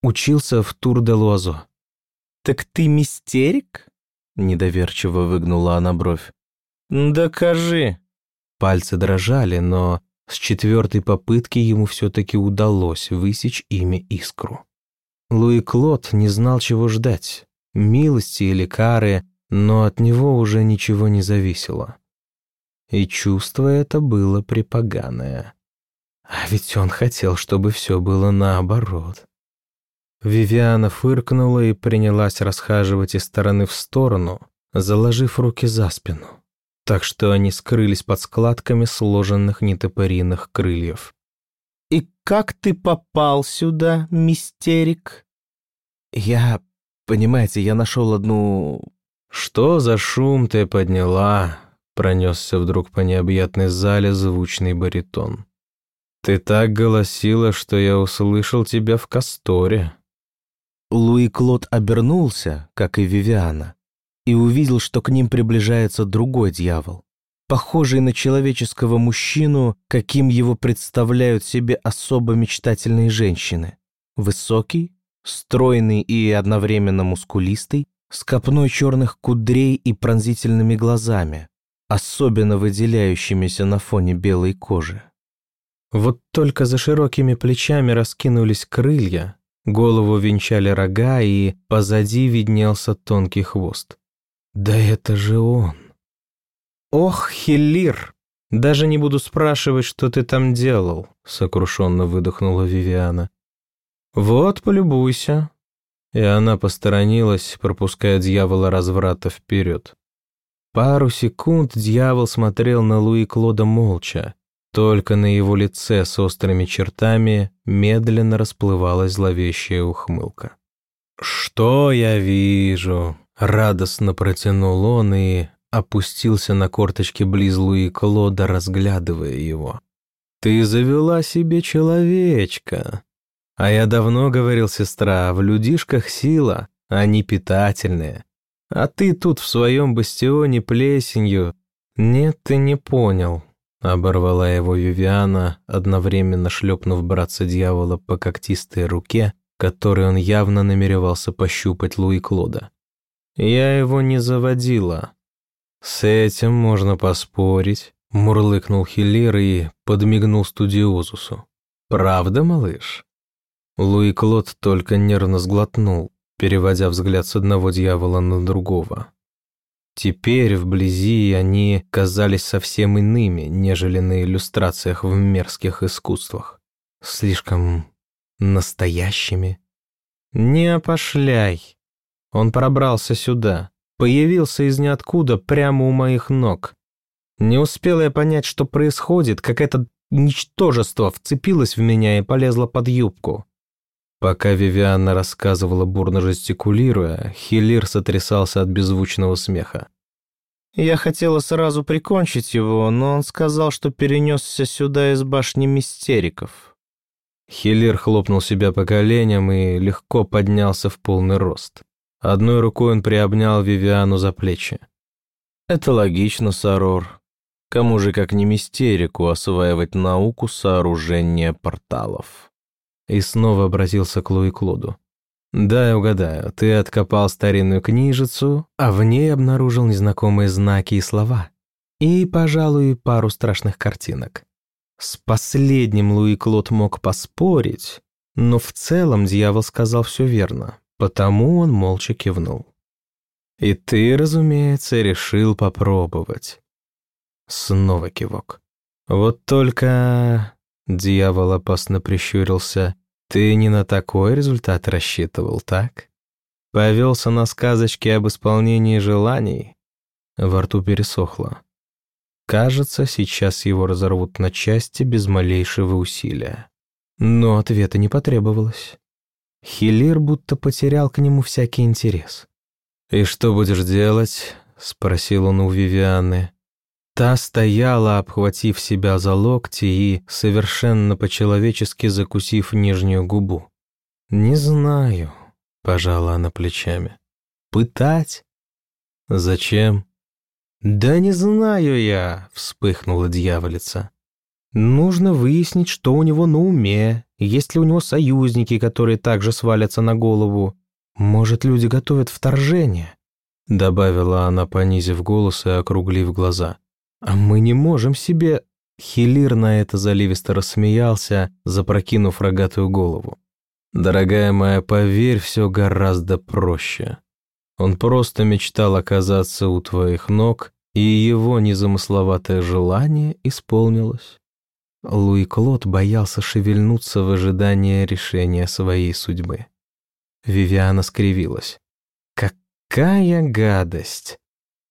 Учился в Тур-де-Луазо. «Так ты мистерик?» — недоверчиво выгнула она бровь. «Докажи!» Пальцы дрожали, но с четвертой попытки ему все-таки удалось высечь имя искру. Луи Клод не знал, чего ждать, милости или кары, но от него уже ничего не зависело. И чувство это было припоганое. А ведь он хотел, чтобы все было наоборот. Вивиана фыркнула и принялась расхаживать из стороны в сторону, заложив руки за спину так что они скрылись под складками сложенных нетопыриных крыльев. «И как ты попал сюда, мистерик?» «Я... понимаете, я нашел одну...» «Что за шум ты подняла?» пронесся вдруг по необъятной зале звучный баритон. «Ты так голосила, что я услышал тебя в Касторе». Луи Клод обернулся, как и Вивиана, и увидел, что к ним приближается другой дьявол, похожий на человеческого мужчину, каким его представляют себе особо мечтательные женщины. Высокий, стройный и одновременно мускулистый, с копной черных кудрей и пронзительными глазами, особенно выделяющимися на фоне белой кожи. Вот только за широкими плечами раскинулись крылья, голову венчали рога, и позади виднелся тонкий хвост. Да это же он. Ох, Хиллир! Даже не буду спрашивать, что ты там делал, сокрушенно выдохнула Вивиана. Вот, полюбуйся. И она посторонилась, пропуская дьявола разврата вперед. Пару секунд дьявол смотрел на Луи Клода молча, только на его лице с острыми чертами медленно расплывалась зловещая ухмылка. «Что я вижу?» — радостно протянул он и опустился на корточки близ Луи Клода, разглядывая его. «Ты завела себе человечка. А я давно говорил, сестра, в людишках сила, они питательные. А ты тут в своем бастионе плесенью. Нет, ты не понял. Оборвала его Вивиана, одновременно шлепнув братца дьявола по когтистой руке, которой он явно намеревался пощупать Луи Клода. «Я его не заводила». «С этим можно поспорить», — мурлыкнул Хиллер и подмигнул студиозусу. «Правда, малыш?» Луи Клод только нервно сглотнул, переводя взгляд с одного дьявола на другого. Теперь вблизи они казались совсем иными, нежели на иллюстрациях в мерзких искусствах. Слишком настоящими. Не опошляй. Он пробрался сюда, появился из ниоткуда прямо у моих ног. Не успел я понять, что происходит, как это ничтожество вцепилось в меня и полезло под юбку. Пока Вивианна рассказывала, бурно жестикулируя, Хиллир сотрясался от беззвучного смеха. «Я хотела сразу прикончить его, но он сказал, что перенесся сюда из башни мистериков». Хиллир хлопнул себя по коленям и легко поднялся в полный рост. Одной рукой он приобнял Вивиану за плечи. «Это логично, Сарор. Кому же, как не мистерику, осваивать науку сооружения порталов?» и снова обратился к Луи Клоду. «Да, угадаю, ты откопал старинную книжицу, а в ней обнаружил незнакомые знаки и слова. И, пожалуй, пару страшных картинок. С последним Луи Клод мог поспорить, но в целом дьявол сказал все верно, потому он молча кивнул. И ты, разумеется, решил попробовать. Снова кивок. Вот только Дьявол опасно прищурился. «Ты не на такой результат рассчитывал, так? Повелся на сказочки об исполнении желаний?» Во рту пересохло. Кажется, сейчас его разорвут на части без малейшего усилия. Но ответа не потребовалось. Хилир будто потерял к нему всякий интерес. «И что будешь делать?» — спросил он у Вивианы. Та стояла, обхватив себя за локти и совершенно по-человечески закусив нижнюю губу. «Не знаю», — пожала она плечами. «Пытать? Зачем?» «Да не знаю я», — вспыхнула дьяволица. «Нужно выяснить, что у него на уме, есть ли у него союзники, которые также свалятся на голову. Может, люди готовят вторжение?» Добавила она, понизив голос и округлив глаза. «А мы не можем себе...» Хилир на это заливисто рассмеялся, запрокинув рогатую голову. «Дорогая моя, поверь, все гораздо проще. Он просто мечтал оказаться у твоих ног, и его незамысловатое желание исполнилось». Луи Клод боялся шевельнуться в ожидании решения своей судьбы. Вивиана скривилась. «Какая гадость!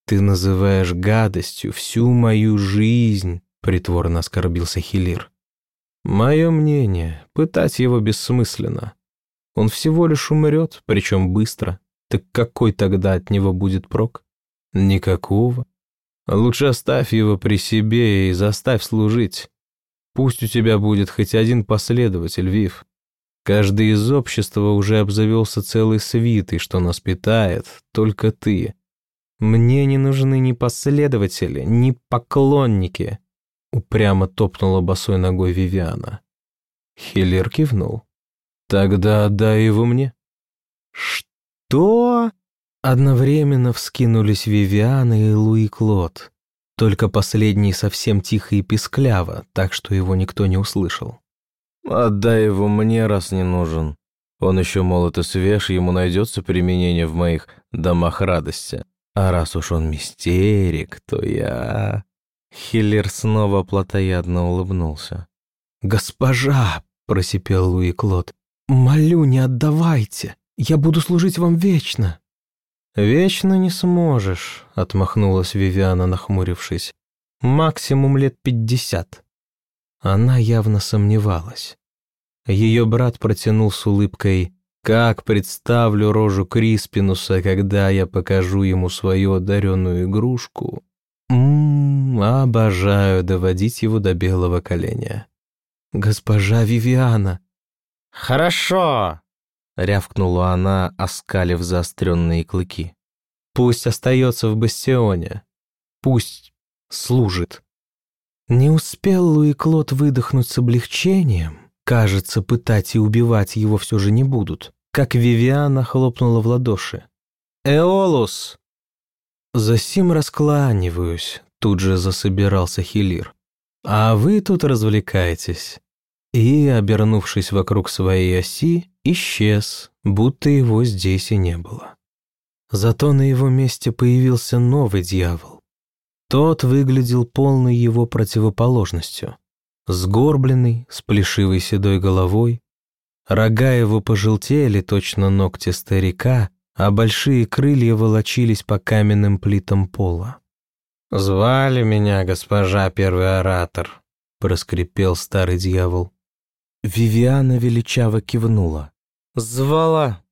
«Ты называешь гадостью всю мою жизнь», — притворно оскорбился Хилир. «Мое мнение, пытать его бессмысленно. Он всего лишь умрет, причем быстро. Так какой тогда от него будет прок? Никакого. Лучше оставь его при себе и заставь служить. Пусть у тебя будет хоть один последователь, Вив. Каждый из общества уже обзавелся целой свитой, что нас питает, только ты. Мне не нужны ни последователи, ни поклонники, упрямо топнула босой ногой Вивиана. Хиллер кивнул. Тогда отдай его мне. Что? Одновременно вскинулись Вивиана и Луи Клод. Только последний совсем тихо и пискляво, так что его никто не услышал. «Отдай его мне, раз не нужен. Он еще молод и свеж, ему найдется применение в моих домах радости. А раз уж он мистерик, то я...» Хиллер снова плотоядно улыбнулся. «Госпожа!» — просипел Луи Клод. «Молю, не отдавайте! Я буду служить вам вечно!» «Вечно не сможешь», — отмахнулась Вивиана, нахмурившись. «Максимум лет пятьдесят». Она явно сомневалась. Ее брат протянул с улыбкой «Как представлю рожу Криспинуса, когда я покажу ему свою одаренную игрушку?» «Ммм, обожаю доводить его до белого коленя». «Госпожа Вивиана!» «Хорошо!» Рявкнула она, оскалив заостренные клыки. Пусть остается в бастионе. Пусть служит. Не успел Луи Клод выдохнуть с облегчением. Кажется, пытать и убивать его все же не будут. Как Вивиана хлопнула в ладоши. «Эолус!» «Засим раскланиваюсь», — тут же засобирался Хилир. «А вы тут развлекаетесь». И, обернувшись вокруг своей оси, исчез, будто его здесь и не было. Зато на его месте появился новый дьявол. Тот выглядел полной его противоположностью. Сгорбленный, с плешивой седой головой. Рога его пожелтели, точно ногти старика, а большие крылья волочились по каменным плитам пола. «Звали меня госпожа первый оратор», — проскрипел старый дьявол. Вивиана величаво кивнула. «Звала.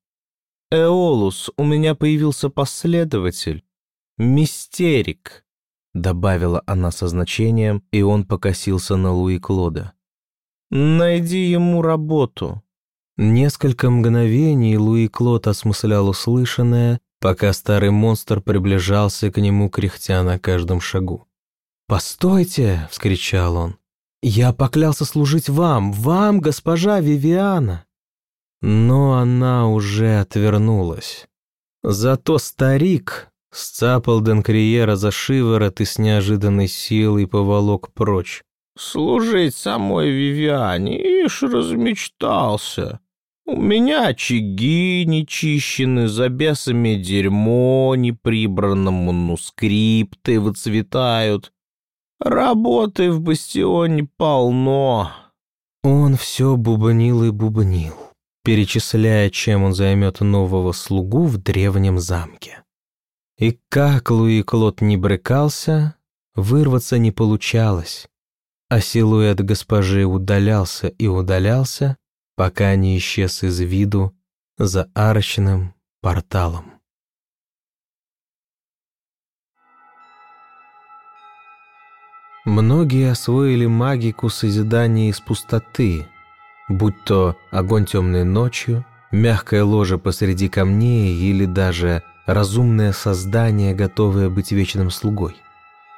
Эолус, у меня появился последователь. Мистерик», — добавила она со значением, и он покосился на Луи Клода. «Найди ему работу». Несколько мгновений Луи Клод осмыслял услышанное, пока старый монстр приближался к нему, кряхтя на каждом шагу. «Постойте!» — вскричал он. «Я поклялся служить вам, вам, госпожа Вивиана!» Но она уже отвернулась. Зато старик сцапал Денкриера за шиворот и с неожиданной силой поволок прочь. «Служить самой Вивиане, ишь размечтался. У меня очаги нечищены, за бесами дерьмо неприбрано, манускрипты выцветают». Работы в бастионе полно. Он все бубнил и бубнил, перечисляя, чем он займет нового слугу в древнем замке. И как Луи Клод не брыкался, вырваться не получалось, а силуэт госпожи удалялся и удалялся, пока не исчез из виду за арочным порталом. Многие освоили магику созидания из пустоты, будь то огонь темной ночью, мягкое ложе посреди камней или даже разумное создание, готовое быть вечным слугой.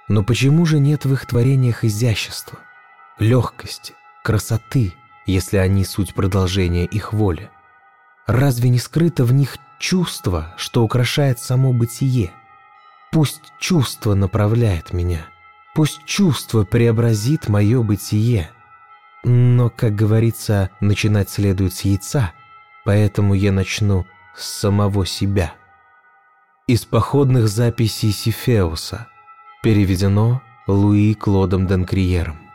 Но почему же нет в их творениях изящества, легкости, красоты, если они суть продолжения их воли? Разве не скрыто в них чувство, что украшает само бытие? Пусть чувство направляет меня – Пусть чувство преобразит мое бытие. Но, как говорится, начинать следует с яйца, поэтому я начну с самого себя. Из походных записей Сифеуса. Переведено Луи Клодом Денкриером.